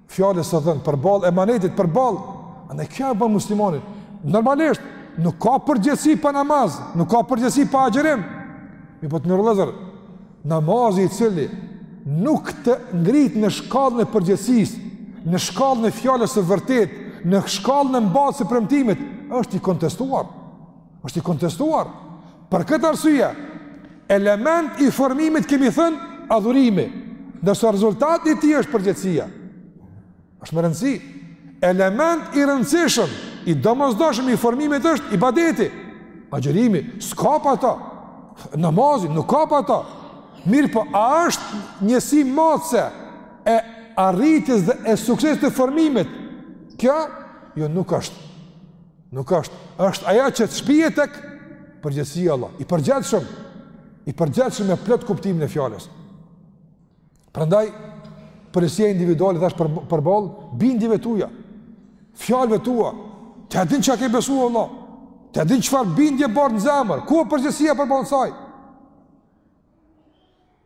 Fjalës së dhënë përballë emanetit përballë, andaj kjo e bën muslimanin. Normalisht nuk ka përgjegjësi pa namaz, nuk ka përgjegjësi pa agjërim. Mirëpo të nderuar vëllezër, namazi i cili nuk të ngrit në shkallën e përgjegjësisë, në shkallën e fjalës së vërtetë, në shkallën e mbajtjes së premtimit, është i kontestuar. është i kontestuar. Për këtë arsye, element i formimit kemi thënë adhurimi, ndërsa rezultati i tij është përgjegjësia. Është me rëndësi. Element i rëndësishëm, i domosdoshëm i formimit është ibadeti. Agjërimi s'ka pa ato. Namazi nuk ka pa ato. Mirëpo, a është njësi matëse e arritjes dhe e suksesit të formimit? Kjo, jo nuk është. Nuk është, është ajo që të shpie tek përgjegjësia, vlla, i përgjegjshëm, i përgjegjshëm me plot kuptimin e fjalës. Prandaj, përgjegjësia individuale dhe është për, përballë, bindjeve tuja, fjalëve tua, ti a din çka ke besu, vlla, ti a din çfarë bindje bart në zemër, ku e përgjegjësia përballë saj?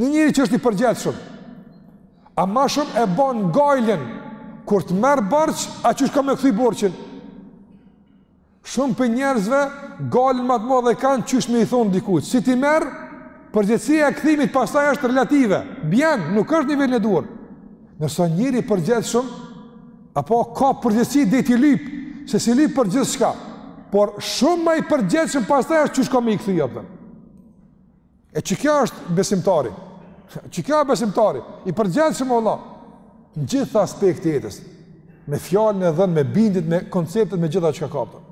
Një njeri që është i përgjegjshëm, a ma shumë e ban gajlen, kur të merr borxh, a qysh ka me kthy borxhin? Shumë prej njerëzve, gajlen ma të madhe kanë, qysh me i thanë dikujt. Si t'i merr, përgjegjësia e kthimit pastaj është relative, bjen, nuk është nivelin e duhur. Ndërsa njeri i përgjegjshëm, apo, ka përgjegjësi dej t'i lyp, se s'i lyp për gjithçka, por shumë ma i përgjegjshëm pastaj është qysh ka me i kthy, apet. E qikjo është besimtari? Qikjo është besimtari? I përgjegjshëm o vlla. Në gjitha aspektet e jetës. Me fjalën e dhënë, me bindjet, me konceptet, me gjitha çka kapëta.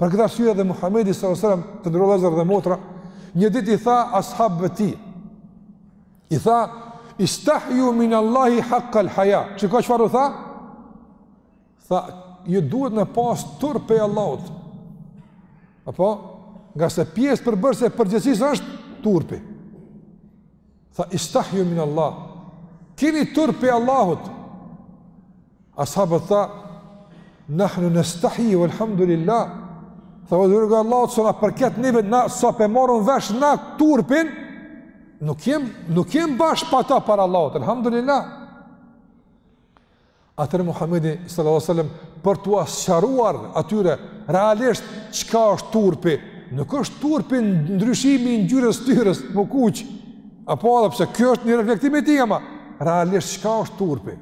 Për këtë arsye edhe Muhammedi s.a.s. të nderuar vllezër dhe motra, një ditë i tha ashabëve të tij. I tha, istahju min Allahi haqqa l'haja. Çka, çfarë u tha? Tha, ju duhet me pas turp prej Allahut. Apo, ngase pjesë përbërëse e përgjegjësisë është turpi. Tha, istahju min Allah. Kini turp prej Allahut. Ashabët tha, nahnu nestahi, alhamdulillah. Tha, o i dërguari i Allahut, sa na përket neve, na, sa po e marrim vesh na turpin, nuk jem, nuk jem bash pa ta para Allahut, alhamdulillah. Atëherë Muhamedi sallallahu alaihi wasallam për t'ua sqaruar atyre realisht çka është turpi, nuk është turpi ndryshimi i ngjyrës së fytyrës, m'u kuq. Apo edhe pse ky është një reflektim i tij ama realisht çka është turpi?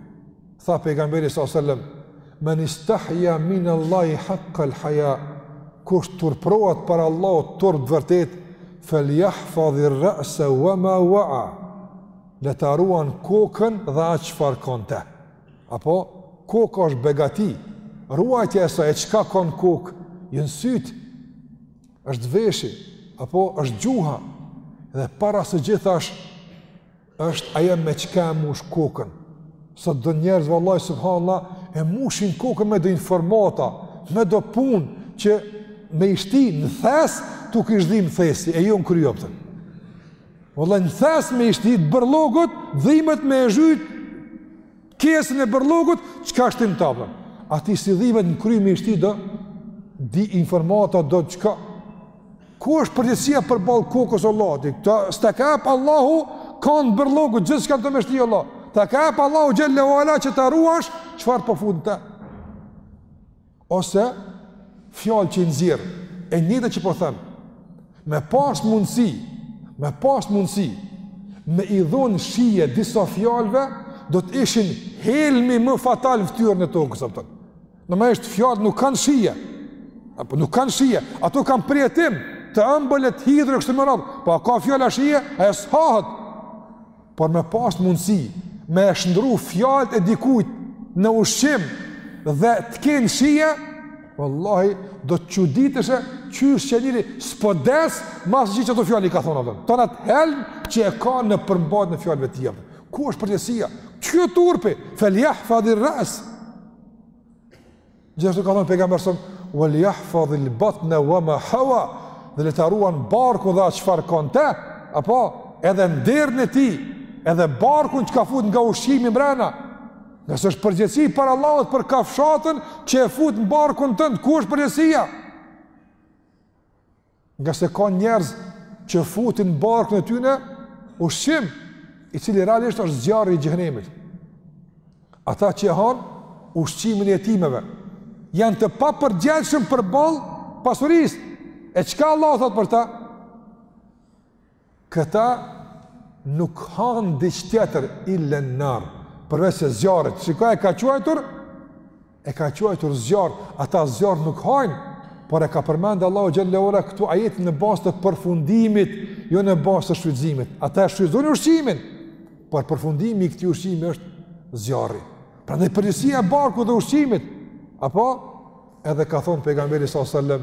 Tha pejgamberi sallallahu alaihi wasallam: "Men istahya min Allahi haqq al-haya" Kush turprohet prej Allahut turp t'vërtetë, "Falyahfaz ar-ra'sa wa ma wa'a" Le ta ruan kokën dhe atë çfarë ka në te. Apo koka është begati. Ruajtja e saj e çka ka në kokë, janë sytë. Është veshi, apo është gjuha. Dhe para së gjithash është ajo me çka e mush kokën. Sot do njerëz vallahi subhanallah e mushin kokën me do informata, me do punë që me i shti në thes, t'u kish dhimt thesi, e jo në kry, kupton. Vallahi në thes me i shti të bërllogut, dhimet me e zhyt, kesen e bërllogut, çka shtin të apëm? A ty s't' dhimet në kry me i shti do, di informata do çka? Ku është përgjegjësia përballë kokës o vlla ti? Ta, s'ta ka ep Allahu, kantë bërllogut, gjithçka n'të me shti o vlla. Ta ka ep Allahu xhelle ue ala që ta ruash, çfarë po fut n'të? ose fjalë që i nxjerr, e njëjta që po them, me pas mundësi, me pas mundësi, me i dhonë shije disa fjalëve, do të ishin helmi më fatal në fytyrë të tokës, a kupton. Normalisht fjalët nuk kanë shije, apo nuk kanë shije, ato kanë përjetim, të ëmbël e t'hidhur, e kështu me radhë, po a ka fjala shije, ajo s'hahet. por me pas mundësi me e shndru fjalët e dikujt në ushqim dhe të kenë shije, vallahi, do të çuditeshe qysh ky njeri s'po des masi që ato fjalë i ka thonë, a kupton. Tanë atë helm që e ka në përmbajtjen e fjalëve të tija. Ku është përgjegjësia? Që turpi? Feljahfadhir-ras. Gjithashtu ka thënë pejgamberi sa wal yahfazil batna wa ma hawa, dhe le ta ruan barkun dhe atë çfarë ka në të, apo edhe nderin e tij, edhe barkun çka fut nga ushqimi brenda. Nëse është përgjegjësi para Allahut për kafshatën që e fut në barkun tënd, ku është përgjegjësia? ngase ka njerëz që futin në barkun e tyne ushqim i cili realisht është zjarri i xhehnemit ata që han ushqimin e jetimeve janë të papërgjegjshëm përballë pasurisë e çka Allah thot për ta Këta nuk hanë diç tjetër illa an-nar, përveç se zjarrit. Shiko e ka quajtur e ka quajtur zjarr, ata zjarr nuk hajnë, por e ka përmend Allahu xhelle ue ala këtu ajetin në bazë të përfundimit, jo në bazë të shfrytëzimit. Ata e shfrytëzojnë ushqimin, por përfundimi i këtij ushqimi është zjarri. Prandaj përgjegjësia e barkut dhe ushqimit, apo edhe ka thon pejgamberi sallallahu alajhi wasallam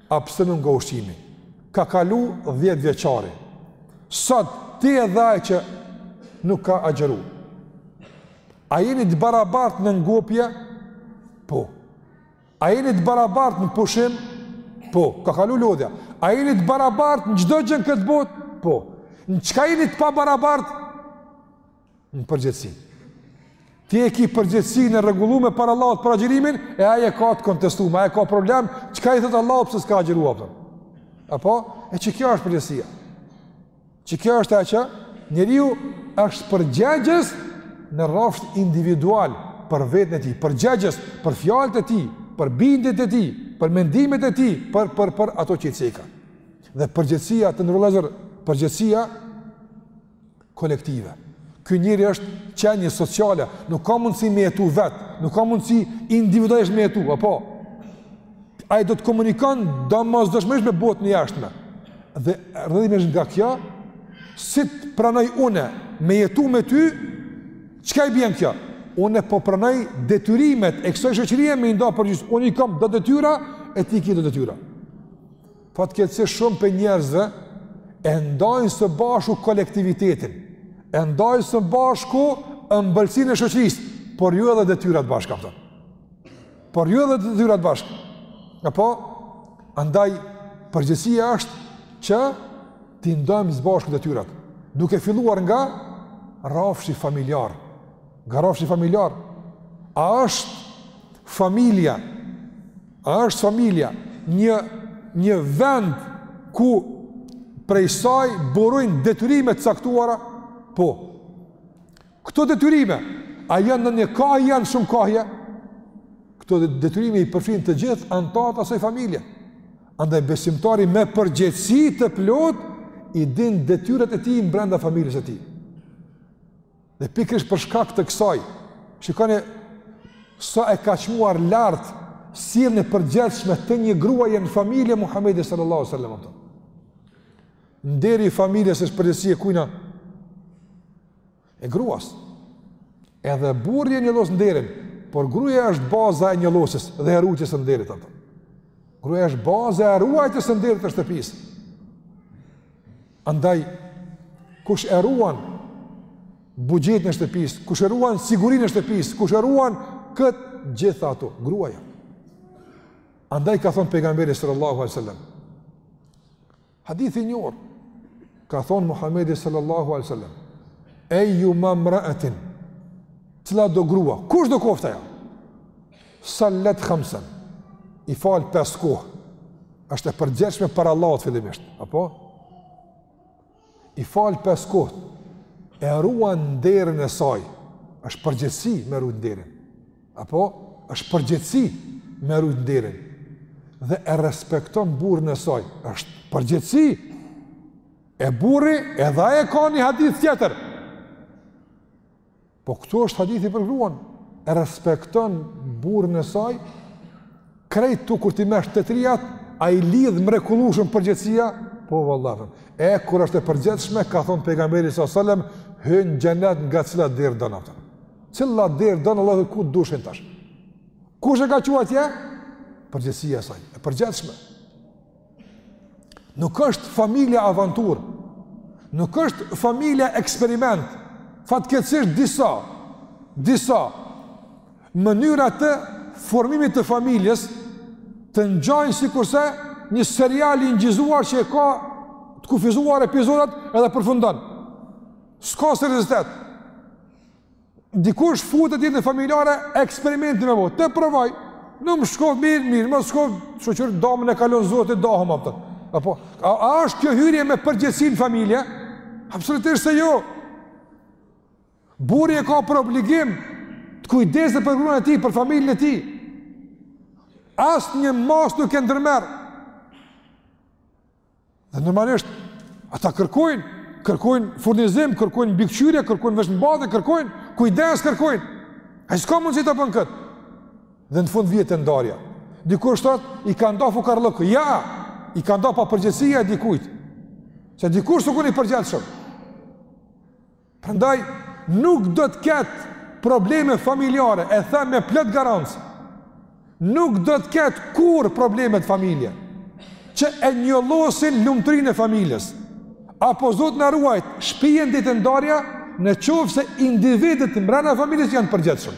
Abstenu nga ushqimi. Ka kalu 10 vjeçari. Sot ti edhe ai që nuk ka agjëru. A jeni të barabart në ngopje? Po. A jeni të barabart në pushim? Po. Ka kalu lodhja. A jeni të barabart në çdo gjë në këtë botë? Po. Në çka jeni të pabarabart? në përgjegjësi. Ti e ki përgjegjësinë e rregullume para Allahut për agjërimin, e ai e ka të kontestume, e ka problem, çka i thotë Allahut pse s'ka agjëru, a kupton? Apo? E që kjo është përgjegjësia. Që kjo është e që njeriu është përgjegjës në rrafsh individual për veten e tij, përgjegjës për fjalët e tij, për bindjet e tij, për mendimet e tij, për, për, për ato që i ceka. Dhe përgjegjësia, të nderuar vëllezër, përgjegjësia kolektive. Ky njeri është qenie sociale, nuk ka mundësi me jetu vet, nuk ka mundësi individualisht me jetu, apo ai do të komunikon domosdoshmërisht me botën e jashtme. Dhe rrjedhimisht nga kjo, si të pranoj une me jetu me ty, çka i bjen kjo? Une po pranoj detyrimet e kësoj shoqërie me i nda përgjys, une i kam do detyra e ti ki do detyra. Fatkeqësisht shumë prej njerëzve e ndajnë së bashku kolektivitetin, e ndajnë së bashku ëmbëlsinë e shoqërisë, por jo edhe detyrat bashkë, kupton? Por jo edhe detyrat bashkë. Apo andaj përgjegjësia është që t'i ndajmë së bashku detyrat, duke filluar nga rrafshi familjar. Nga rrafshi familjar a është familja A është familja një një vend ku prej saj burojnë detyrime të caktuara? Po. Këto detyrime a janë në një kah? Janë shumë kahje. Këto detyrime i përfshin të gjithë anëtarët e asaj familje. Andaj besimtari me përgjegjësi të plotë i din detyrat e tij brenda familjes së tij. Dhe pikërisht për shkak të kësaj, shikoni sa e ka çmuar lart sjelljen e përgjegjshme të një gruaje në familje Muhamedi sallallahu alaihi wasallam. Nderi i familjes është përgjegjësi e kujna? E gruas. Edhe burri e njollos nderin, por gruaja është baza e njollosjes dhe e ruajtjes së nderit atë. Gruaja është baza e ruajtjes së nderit të shtëpisë. Andaj, kush e ruan buxhetin e shtëpisë, kush e ruan sigurinë e shtëpisë, kush e ruan këtë gjitha ato, gruaja. Andaj ka thonë pejgamberi sallallahu alai sallam, hadith i njohur, ka thonë Muhammedi sallallahu alai sallam, ejjuma mraetin, cilado grua, kushdo koftë ajo, Sallet khamsan. I fal pesë kohë. Është e përgjegjshme para Allahut fillimisht, apo? I fal pesë kohë. E ruan nderin e saj. Është përgjegjësi me rujt nderin. Apo është përgjegjësi me rujt nderin dhe e respekton burrin e saj. Është përgjegjësi. E burri, edhe ai e ka një hadith tjetër. Po këtu është hadithi për gruan, e respekton burrin e saj, krejt këto kur t'i merrsh të trijat, a i lidh mrekullueshëm përgjegjësia? Po vallahi. E kur është e përgjegjshme, ka thonë pejgamberi s.a.s. hyn në xhenet nga cila derë don, kupton? Cila derë don, Allah dhe ku të dush hin tash. Kush e ka çu atje? Përgjegjësia e saj, e përgjegjshme. Nuk është familja aventurë, nuk është familja eksperiment, fatkeqësisht disa, disa, mënyra të formimit të familjes, të ngjajnë sikurse një serial i inçizuar që e ka të kufizuar epizodet edhe përfundon. S'ka se rezistet, Dikush futet jetën familjare eksperiment me vet, ta provoj, në më shkoftë mirë, mirë, mos shkoftë, që që damën e kalon zoti dahem, apëtë. Apo, a, a është kjo hyrje me përgjegjësi në familje? Absolutisht se jo. Burri e ka për obligim të kujdeset për gruan e tij, për familjën e ti. Asnjë masë nuk e ndërmerr. Dhe normalisht, ata kërkojnë, kërkojnë furnizim, kërkojnë mbikëqyrje, kërkojnë veshmbathje, kërkojnë, kujdes kërkojnë. Ai s'ka mundësi ta bëjë këtë? Dhe në fund vijet te ndarja. Dikush thot, i ka nda fukarlëku. Jo, i ka nda papërgjegjësia e dikujt. Se dikush s'u kënë i përgjegjshëm. Prandaj nuk do të ketë probleme familjare, e them me plot garancë. Nuk do të ketë kurrë probleme te familja që e njollosin lumturinë e familjes. Apo Zot na ruaj, shpijen deri te ndarja në qoftë se individët mbrenda familjes janë përgjegjshëm.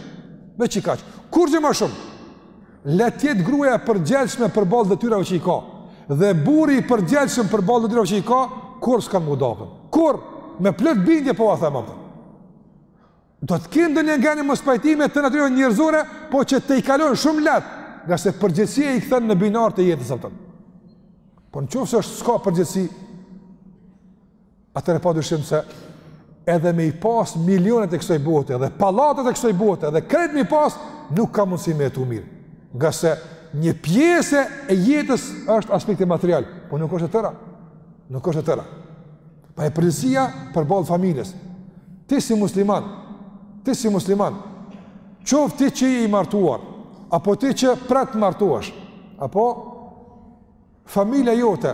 Dhe qikaq, kurgjë ma shumë. Le të jetë gruaja e përgjegjshme përballë detyrave që i ka dhe burri i përgjegjshëm përballë detyrave që i ka, kurrë s'kanë m'u da pra. Kurrë, me plot bindje po ua them atë. Do të kenë do nganjë mospajtime të natyrës njerëzore, po që t'i kalon shumë lehtë, ngase përgjegjësia i kthen në binar të jetës atë. Po në qoftë se është s'ka përgjegjësi, Atëherë pa dyshim se edhe me i pas milionet e kësaj bote dhe pallatet e kësaj bote dhe krejt me i pas nuk ka mundësi me jetu mirë. Ngase një pjesë e jetës është aspekti material, po nuk është e tëra. Nuk është e tëra. Pra përgjegjësia përballë familjes. Ti si musliman, ti si musliman, qoftë ti që je i martuar, apo ti që pret të martohesh, apo familja jote,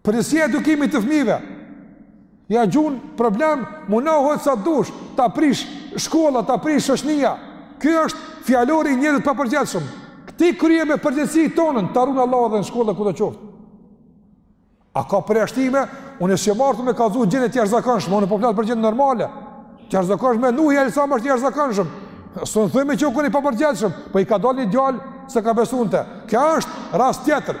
Përgjegjësia e edukimit të fmive, ia gjun problem, munohu sa dush, ta prish shkolla, ta prish shoqnia, kjo është fjalori i njerëzit të papërgjegjshëm, ti kryeje me përgjegjësi tonën, ta run Allahu edhe në shkolla kudo qoftë. A ka përjashtime, unë s'jam ardh tu me kallzu gjana të jashtëzakonshme, unë po flas për gjana normale, të jashtëzakonshme, Nuhi alejhi selam është jashtëzakonshëm, s'mun thue që u kon i papërgjegjshëm, po i ka dalë një djalë s'e ka besu, te, kjo është rast tjetër,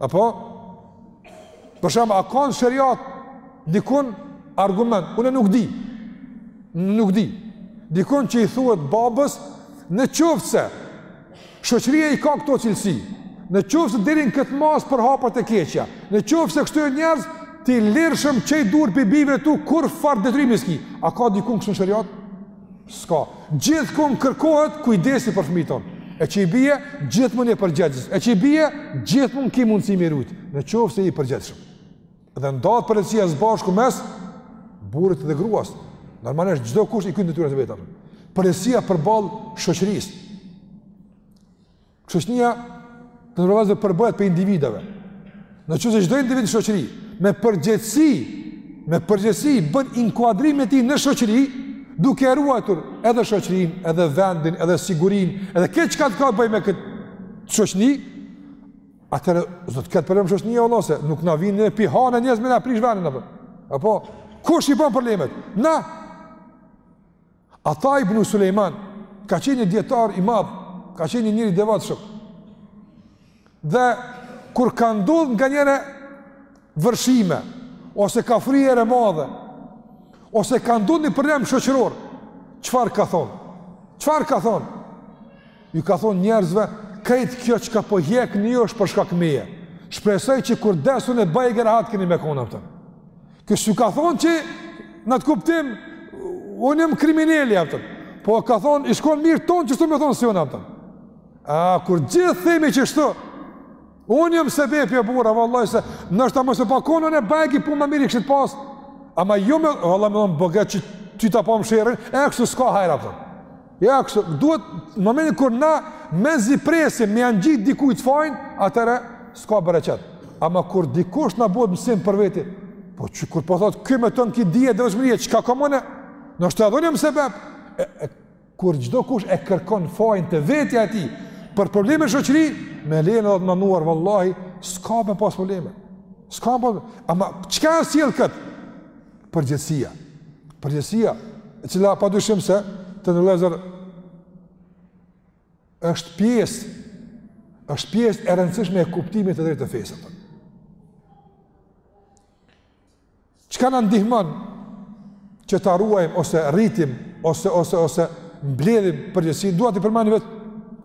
Apo? Për shembull, a ka në sheriat dikun argument? Unë nuk di. Nuk di. Dikun që i thuhet babës në qoftë se shoqëria i ka këto cilësi, në qoftë se deri n'këtë masë për hapat e këqija, në qoftë se kështu je njerëz, ti i lirshëm që i dur për bive tu, kurrfarë detyrimi s'ki, a ka dikun kështu në sheriat? S'ka. Gjithkund kërkohet kujdesi për fëmijët tonë. E që i bie, gjithmonë je përgjegjës. E që i bie, gjithmonë ki mundësi me i rujtë. Në qoftë se je i përgjegjshëm. Dhe ndahet përgjegjësia së bashku mes burrit dhe gruas. Normalisht, çdokush i kryn detyrat e veta. Përgjegjësia përballë shoqërisë. Shoqënia të nderuar vllazën përbëhet prej individëve. Në qoftë se çdo individ në shoqëri me përgjegjësi, me përgjegjësi bën inkuadrimin e tij në shoqëri, duke ruajtur edhe shoqërinë, edhe vendin, edhe sigurinë, edhe krejt çka të ketë të bëjë me këtë shoqni, atëherë s'do të ketë problem shoqënia ose, nuk na vijnë prej hane njerëz me na prish vendin apo. Apo kush i bën problemet? Na. Ata ibn Sulejman ka qenë një dijetar i madh, ka qenë një njeri i devotshëm. Dhe kur ka ndodhë nganjëherë vërshime, ose ka fry erë e madhe, ose ka ndodhë një problem shoqëror, çfarë ka thonë? Çfarë ka thonë? Ju ka thonë njerëzve, krejt kjo çka po hjekni është për shkak meje. Shpresoj që kur des unë ma rahat keni me konë, a kupton. Kështu ka thonë që na të kuptojmë unë jam krimineli, a kupton. Po ka thonë i shkon mirë atij qeshtu me thonë si unë, a kupton. A kur gjithë themi qeshtu unë jam sebepi e burra vallahi se ndoshta mos me pa konë unë mbajki punë ma mirë kishit pas. Ama jo me vallahi me thonë bogati që ty ta pam sherrin, e kështu s'ka hajr, a kupton. Ja, kështu, duhet në momentin kur na mezi presim me ja ngjit dikujt fajin, atëherë s'ka bereqet. Ama kur dikush na bëhet mësim për veti, po që kur po thotë, ky me tanë qit dije dhe devotshmërie, çka jam unë? Ndoshta edhe unë jam sebep? E, e, kur çdokush e kërkon fajin te vetja e tij, për probleme shoqërie, me lejen e të Madhnuarit, vallahi, s'ka me pas probleme. S'ka me pas probleme. Ama, çka e sjell këtë? përgjegjësia. Përgjegjësia, e cila pa dyshim se të nderuar vllezër është pjesë, është pjesë e rëndësishme e kuptimit të drejtë të fesë. Çka na ndihmon që ta ruajmë ose rritim, ose, ose, ose mbledhim përgjegjësinë, dua t'i përmendi veç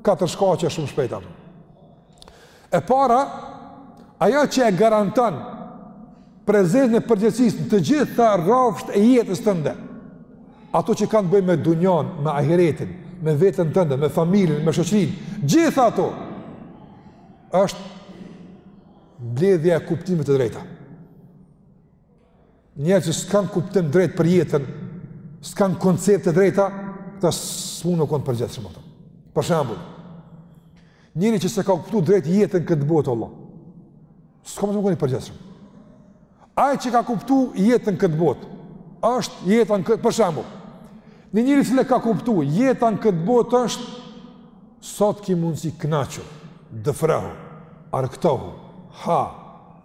katër shkaqe shumë shpejt. E para, ajo që e garanton prezencën e përgjegjësisë në të gjitha rrafshet e jetës tënde. Ato që kanë të bëjnë me dunjan, me ahiretin, me veten tënde, me familjen, me shoqërinë, gjith ato është mbledhja e kuptimeve të drejta. Njeri që s'kanë kuptim drejt për jetën, s'kanë koncepte të drejta, ata s'mun me kon të përgjegjshëm ato. Për shembull, njeri që s'e ka kuptu drejt jetën n'këtë botë vallah, s'ka me mujt me kon i përgjegjshëm. Ai që ka kuptu jetën n'këtë botë, është jeta në këtë për shembull. Një njeri që e ka kuptu jeta n'këtë botë është Sa të ki mundësi kënaqu, dëfrehu, argëtohu, ha,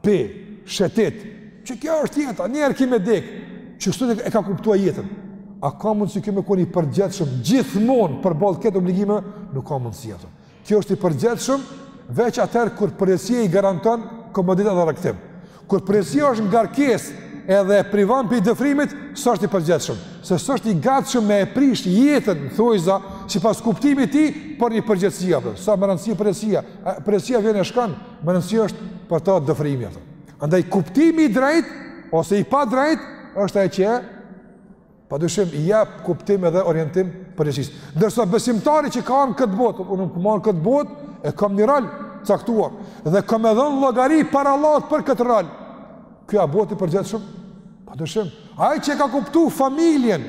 pi, shetit, që kjo është jeta, një herë ki me dek, qishtu e ka kuptua jetën, a ka mundësi ky me kon i përgjegjshëm gjithmonë përballë këtyre obligimeve, nuk ka mundësi ato. Ky është i përgjegjshëm veç atëherë kur përgjegjësia i garanton komoditet dhe argëtim. Kur përgjegjësia është ngarkesë edhe e privon pi dëfrimit, s'është i përgjegjshëm, se s'është i gatshëm me e prish jetën, n'thojza, sipas kuptimit tij, për një përgjegjësi, apo sa me rëndësi përgjegjësia, përgjegjësia vjen e shkon, me rëndësi është për ta dëfrimi, për. andaj kuptimi i drejtë, ose i padrejtë, është ai që Pa dyshim, jep kuptim edhe orientim përgjegjësisë. Ndërsa besimtari që ka ardhë n'këtë botë, unë kam ardhë n'këtë botë, e kam një rol t'caktuar, dhe kam me dhon llogari para Allahut për këtë rol. Ky a bohet i përgjegjshëm? Pa dyshim, ai që e ka kuptu familjen,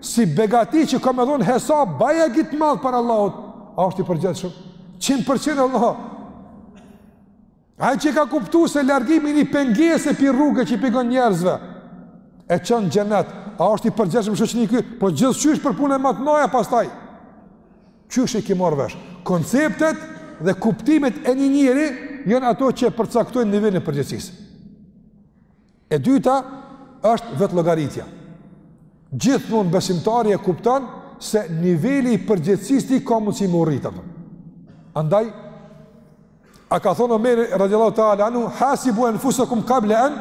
si begati që ka me dhon hesap bajagi të madh para Allahut, a është i përgjegjshëm? 100% vallah. Ai që ka kuptu se largimi një pengese pi rruge që i pengon njerëzve, e çon n'xhenet, a është i përgjegjshëm n'shoqni ky, po gjithqysh po puna e madhe, ja pastaj, qysh e ki me marrë vesh, konceptet dhe kuptimet e një njeriu, janë ato që e përcaktojnë nivelin e përgjegjësisë. E dyta është vetëllogaritja. Gjithmonë besimtari e kupton se niveli i përgjegjësisë tij ka mundësi me u rrit. Andaj e ka thonë Omeri radiallahu ta'ala anhu hasibu anfusakum qabla an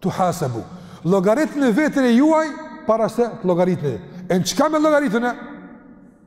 tuhasabu. Llogaritni veten e juaj para se të llogariteni. E në çka me llogaritne?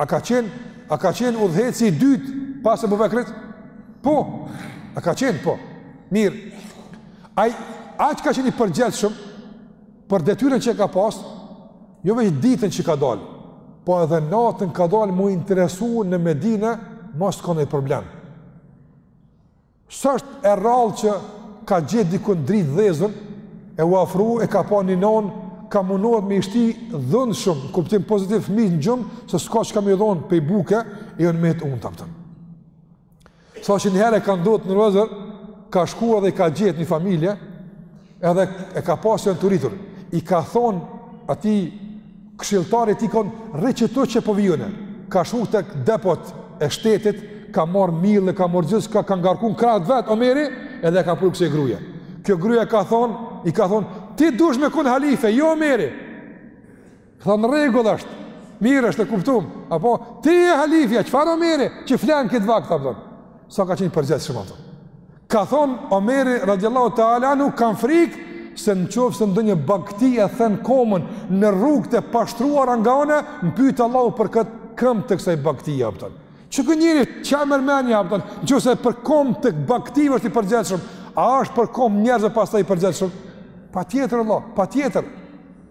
A ka qenë, a ka qenë udhëheqsi i dytë pas Ebu Bekrit? Po, a ka qenë, po. Mirë, ai aq ka qenë i përgjegjshëm për detyrën që e ka pasë, jo veç ditën që ka dalë, po edhe natën ka dalë m'u interesu në Medine, mos ka noj problem. S'është e rrallë që ka gjetë dikun dritë dhezun, e u afru, e ka pa një nonë, kah munohet me i shti dhunshëm, në kuptim pozitiv, fmi në gjumë, se s'ka çka me i dhonë pej buke, e jonë metë unt, a kupton. Saqë njëherë e ka ndodhë t'nderuar vllezër, ka shku edhe i ka gjetë një familje, Edhe e ka pa se janë të uritur. I ka thonë atij këshilltarit ti konë rri qëtu qe po vij une. Ka shku tek depot e shtetit, ka marrë miell, ka marrë gjithçka, ka ngarku n'krah t'vet Omeri, edhe ka pru kësaj gruje. Kjo gruje ka thonë, i ka thonë, ti dush me kon halife, jo Omeri. Thonë rregull është. Mirë është e kuptum. A po ti je halifja, çfarë Omeri që flan këtë vakt a kupton? Sa ka qenë përgjegjshëm ato. Ka thon Omeri radijallahu ta'ala anhu kam frik se në qoftë se ndonjë bakti e then komën në rrugë të pashtruara nga une, më pyet Allahu për këtë këmë të kësaj baktie a kupton. Qeky njeri që e merr menja a kupton, në qoftë se për komë të baktiv është i përgjegjshëm a është për komë njerëzve pastaj i përgjegjshëm? Patjetër, vallah, patjetër.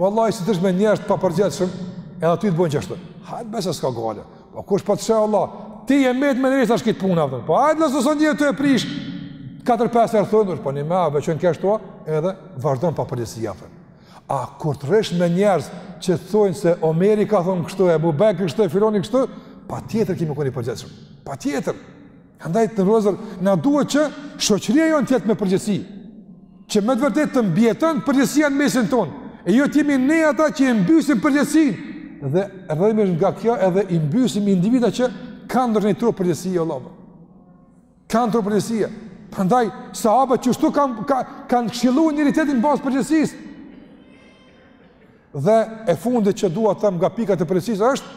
Wallahi si t'rrish me njerëz të papërgjegjshëm, edhe ty të bojnë qashtu. Hajt besa s'ka gajle. Po kush po të sheh vallah? Ti je metë me nreq kit punë atë. Po hajt lësë son dietë të prish. 4-5 herë thonë, po nime veç jon kështu, edhe vazhdon papërgjegjësia atë. A kur të rrish me njerëz që thonë se Omeri ka thonë kështu e Ebu Bekri kështu e filoni kështu, patjetër ki me kon i përgjegjshëm. Patjetër. Prandaj të nderuar vllezër, na duhet që shoqëria jonë t'jetë me përgjegjësi, që me të vërtetë të mbijeton përgjegjësia në mesin tonë, e jo t'jemi ne ata që e mbysim përgjegjësinë, dhe rrjedhimisht nga kjo edhe i mbysim individat që kanë nërë një tru përgjegjësie, vallah. Kanë tru përgjegjësie. Prandaj, sahabët qështu kanë ka, kanë këshillu njëri-tjetrin në bazë përgjegjësisë. Dhe e fundit që dua ta them nga pikat e përgjegjësisë është,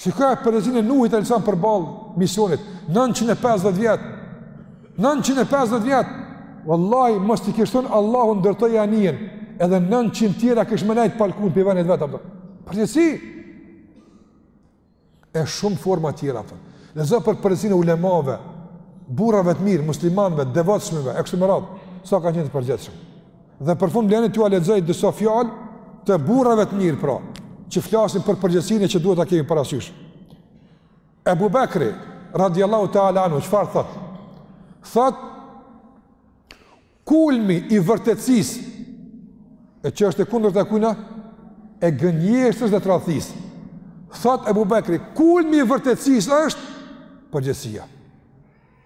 Shikoje përgjegjësinë e Nuhit alejhi selam përballë misionit, 950 vjetë, 950 vjetë, Wallahi, mos t'i kish thon Allahu ndërtoje anijen, edhe 900 tjera kish me nejt pa lkun prej venit vet, a kupton. Përgjegjësi, e shumë forma tjera, për. lexo për përgjegjësinë e ulemave, burrave të mirë, muslimanve, devotshmëve, e kështu me radhë, sa kanë qenë të përgjegjshëm. Dhe për fund m'leni t'jua lexoj disa fjalë të burrave të mirë pra, që flasin për përgjegjësinë që duhet ta kemi parasysh. Ebu Bekri, radiallahu ta'ala anhu, çfarë thotë? Thotë, kulmi i vërtetësisë, e që është e kundërta kujna, e gënjeshtrës dhe tradhtisë. Thotë Ebu Bekri, kulmi i vërtetësisë është përgjegjësia.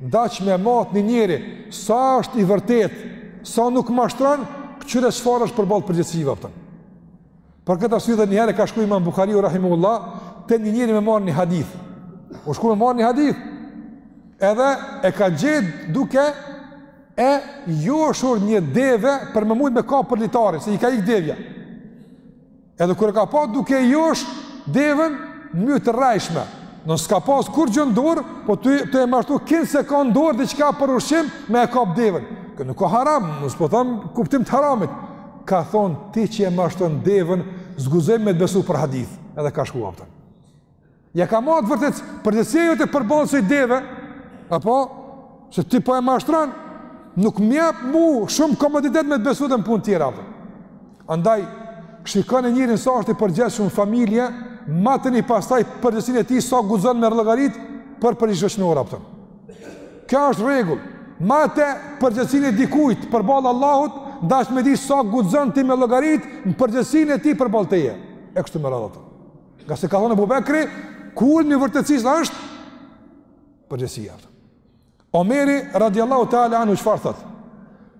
N'daç me mat një njeri, sa është i vërtetë, sa nuk mashtron, këqyre çfarë është përballë përgjegjësive, a kupton. Për këtë arsye dhe njëherë ka shku imam Buhariu rahimehullah, te një njeri me marrë një hadith. U shku me marrë një hadith. Edhe e ka gjet duke e joshur një deve për me mujt me kap për litarin, se i ka ik devja. Edhe kur e ka pa duke e josh devën në mënyrë të rrejshme, në s'ka pas kurgjë në dorë, po tu, tu e mashtru kinse ka në dorë diçka për ushqim me e kap devën. Këtu nuk ka haram, nëse po thom kuptim të haramit. Ka thonë ti që e mashtron devën, s'guxojmë me të besu për hadith, edhe ka shku, a kupton. Ja ka matë vërtet përgjegjësinë e tij përballë asaj deve, apo se ti po e mashtron, nuk më jap mu shumë komoditet me të besuar në punët tjera. A kupton. Andaj shikoni njerin sa është i përgjegjshëm n'familje, mateni pastaj përgjegjësinë e tij sa guxon me llogarit për për shoqnore, a kupton. Kjo është rregull. Mate përgjegjësinë e dikujt përballë Allahut, n'daç me di sa guxon ti me llogarit në përgjegjësinë e tij përballë teje. E kështu me radhë. Ngase ka thonë Abu Bekri, kulmi i vërtetësisë është përgjegjësia. Omeri radiallahu ta'ala anhu çfarë thotë?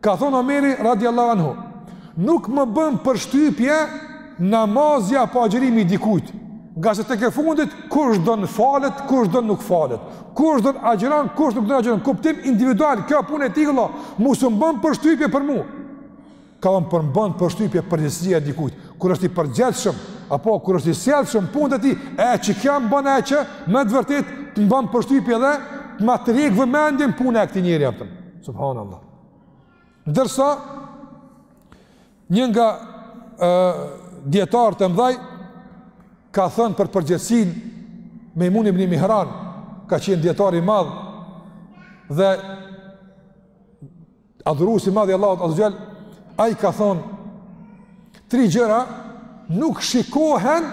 Ka thonë Omeri radiallahu anhu, nuk më bën përshtypje namazi apo agjërimi i dikujt, ngase tek e fundit, kush don falet, kush don nuk falet, kush don agjëron, kush nuk don agjëron, kuptim individual, kjo punë e tillë, mu s'më bën përshtypje për mu, Ka thonë por m'bon përshtypje përgjegjësia e dikujt, kur është i përgjegjshëm, apo kur është i sjellshëm, punët e tij, e që kjo më ban e që, me të vërtetë, të m'ban përshtypje dhe, të ma tërhjek vëmendjen puna e këtij njeri, a kupton. Subhanallah. Ndërsa, një nga uh, dijetarët e mdhaj, ka thënë për përgjegjësinë, Mejmun ibni Mihran, ka qenë dijetar i madh, dhe Adhurues i madh i Allahut azze ue xhel, ai ka thonë tri gjëra nuk shikohen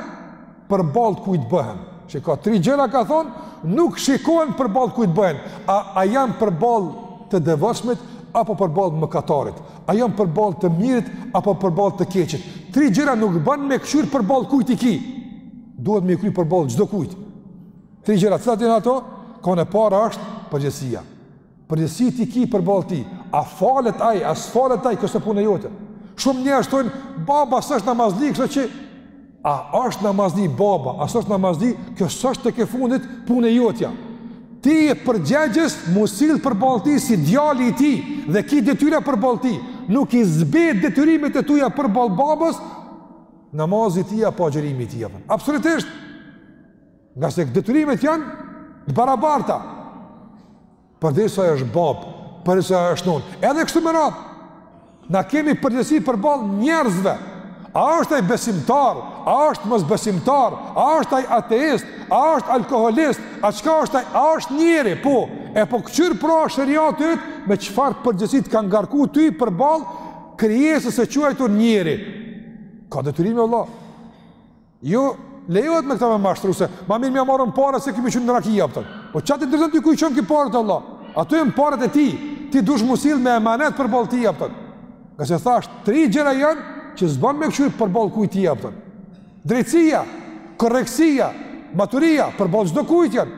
përballë kujt bëhen. Shiko tri gjëra ka thonë, nuk shikohen përballë kujt bëhen. A a janë përballë të devotshmit apo përballë mëkatarit? A janë përballë të mirit apo përballë të keqit? Tri gjëra nuk bën me kqyr përballë kujt i ki. Duhet me i kry përballë çdokujt. Tri gjëra cilat janë ato? Ka thonë e para është përgjegjësia. Përgjegjësi ti ki përballë tij, a falet aj, a s'falet aj, kjo s'o punë e jotja. Shumë njerëz thojnë, baba s'është namazli, kështu që, a është namazli baba, a s'është namazli, kjo s'është tek e fundit punë e jotja. Ti je përgjegjës m'u sill përballë tij si djali i tij dhe ki detyra përballë tij. Nuk i zbeh detyrimet e tuja përballë babës, namazi i tij apo agjërimi i tij. Absolutisht. Ngase detyrimet janë të barabarta. Përderisa është babë, përderisa është nonë. Edhe kështu me radhë. Na kemi përgjegjësi përballë njerëzve. A është ai besimtar, a është mosbesimtar, a është ai ateist, a është alkoholist, a çka është ai, a është njeri, po. E po këqyr pra shëriati me çfarë përgjegjësi të ka ngarku ty përballë krijesës së quajtur njeri. Ka detyrime vlla. Jo, lejohet me këta me mashtru se ma mirë m'ia marrën pare se ka me i çu në raki, a kupton. Po çka të intereson ty ku i çon ky paret vlla? Ato janë paret e tij, ti dush m'u sill me emanet përballë tij, a kupton. Ngase thashë, tri gjëra janë që s'ban me këqyr përballë kujt, a kupton. Drejtësia, korrektësia, maturia, përballë çdo kujt janë.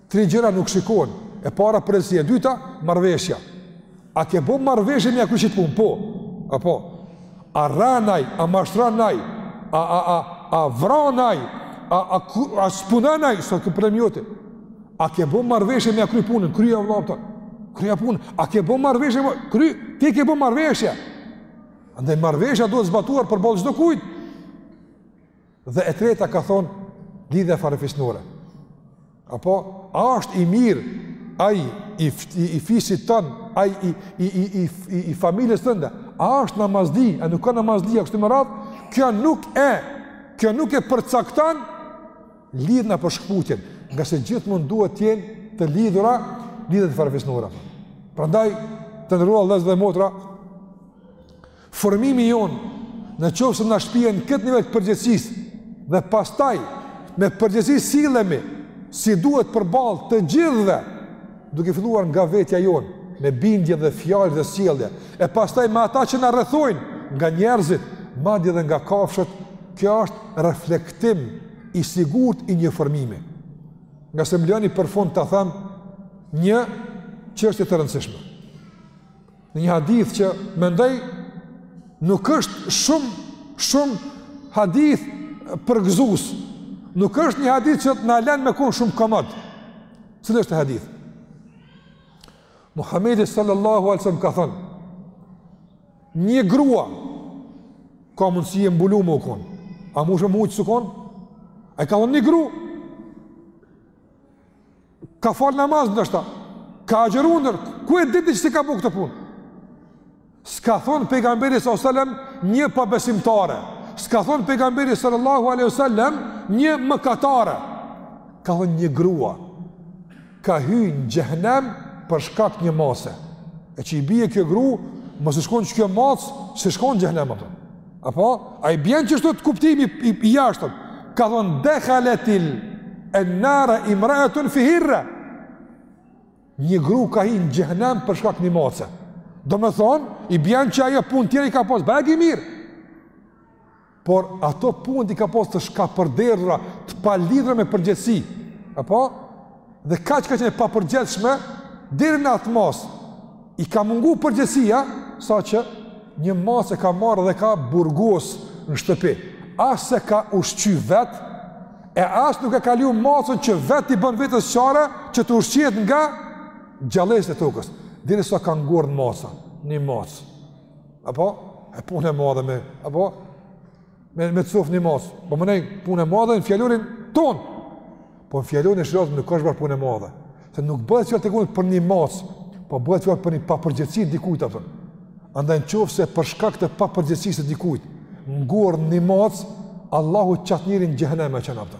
Tri gjëra nuk shikohen. E para përgjegjësia, e dyta marrëveshja. A ke bo marrëveshje me ia kry qit punë? Po. Apo a rran ai, a mashtron ai, a a a a vran ai, a a ku a s'punon ai, s'asht problem jote. A ke bo marrëveshje me ia kry punën? Kryja vlla pra. Kryja punën. A ke bo marrëveshje me kry? Ti ke bo marrëveshje. Andaj marrëveshja duhet zbatuar përballë çdo kujt. Dhe e treta ka thonë, lidhja farefisnore. Apo, a është i mirë, ai, i, i, i fisit tënd, ai, i, i, i, i, i, i familjes tënde, a është namazxhi, a nuk a namazxhi, e kështu me radhë, kjo nuk e, kjo nuk e përcakton lidhjen apo shkëputjen, ngase gjithmonë duhet të jenë të lidhura, lidhjet farefisnore. Prandaj, të nderuar vëllezër dhe motra, Formimi jonë, në qoftë se na shpie në këtë nivel të përgjegjësisë, dhe pastaj me përgjegjësi sillemi, si duhet përballë të gjithëve, duke filluar nga vetja jonë, me bindje dhe fjalë dhe sjellje, e pastaj me ata që na rrethojnë, nga njerëzit, madje edhe nga kafshët, kjo është reflektim i sigurt i një formimi. Ngase më lejoni për fund të them një çështje të rëndësishme. Në një hadith që mendoj nuk është shumë shumë hadith përgëzues. Nuk është një hadith që na lën me kon shumë komod. Cili është hadith? Muhamedi sallallahu alaihi wasallam ka thënë: Një grua ka mundësi e mbulu me kon. A mund të më hujë s'u kon? Ai ka thënë një grua. Ka falë namaz ndoshta, ka agjëru në dërë, ku e di ti që s'i ka bo këto punë? S'ka thonë pejgamberi s.a.s. një pabesimtare, s'ka thonë pejgamberi s.a.s. një mëkatare, ka thonë një grua, ka hy në xhehnem për shkak një mace, e që i bie kjo gru, mos shkon që kjo macë, se shkon xhehnem ato. Apo, a i bjen që shto te kuptimi i, i jashtëm? Ka thonë, dekhaletil en nara imraetun fi hirre. Një gru ka hi në xhehnem për shkak një mace. Domethënë, i bjen që ajo punë tjera i ka pas, bëgjë i mirë. Por ato punët i ka pas të shkapërderdhura, të palidhura me përgjegjësi. Apo, dhe kaq ka qenë e papërgjegjshme deri në atë masë i ka mungu përgjegjësia saqë një mace e ka marrë dhe e ka burgos në shtëpi as s'e ka ushqy vet e as nuk e ka liru macën që vet t'i bën vetes çare që të ushqehet nga gjallesat e tokës derisa ka ngordh macën një mace apo e punë e madhe me apo me me cof ni mac. Po me nejt punë e madhe në fjalorin tonë. Po në fjalorin e sheriatit nuk asht barë punë e madhe. Se nuk bëhet fjalë tek për një mac, po bëhet fjalë për një papërgjegjësi të dikujt apo. Andaj në qoftë se për shkak të papërgjegjësisë së dikujt ngordh ni mac, Allahu çat njerin në xhehenem e çon apo.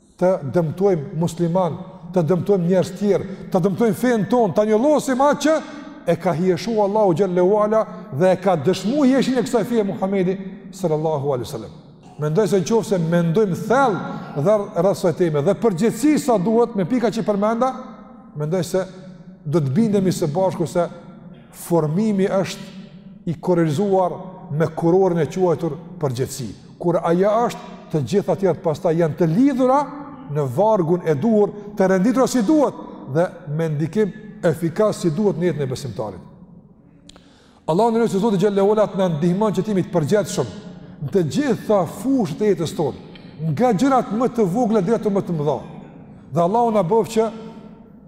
të dëmtojmë muslimanë, të dëmtojmë njerëz tjerë, ta dëmtojmë fenë tonë, ta njollosim atë që e ka hijeshu Allahu xhel-le ve ala dhe e ka dëshmu hijeshinë e kësaj feje Muhammedi sallallahu alaihi wa sallam. Mendoj se në qoftë se mendojmë thellë edhe rreth kësaj teme dhe përgjegjësi sa duhet me pika që i përmenda, mendoj se do të bindemi së bashku se formimi është i kurorëzuar me kurorën e quajtur përgjegjësi, kur ajo është, të gjitha të tjerat pastaj janë të lidhura në vargun e duhur, të renditura si duhet dhe me ndikim efikas si duhet në jetën e besimtarit. Allahun e lus që Zoti xhel-le ve ala të na ndihmon që të jemi të përgjegjshëm në të gjitha fushat e jetës tonë, nga gjërat më të vogla deri te më të mëdha. Dhe Allahu na bëftë që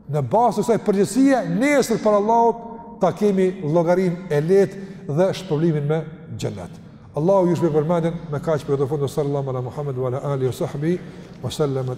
Në bazë të kësaj përgjegjësie, nesër para Allahut ta kemi llogarinë e lehtë dhe shpërblimin me xhenet. Allahu ju shpërbleftë për vëmendjen me kaq e përfundoj sallallahu ala Muhammed wa ala alihi wa sahbihi wa sallam.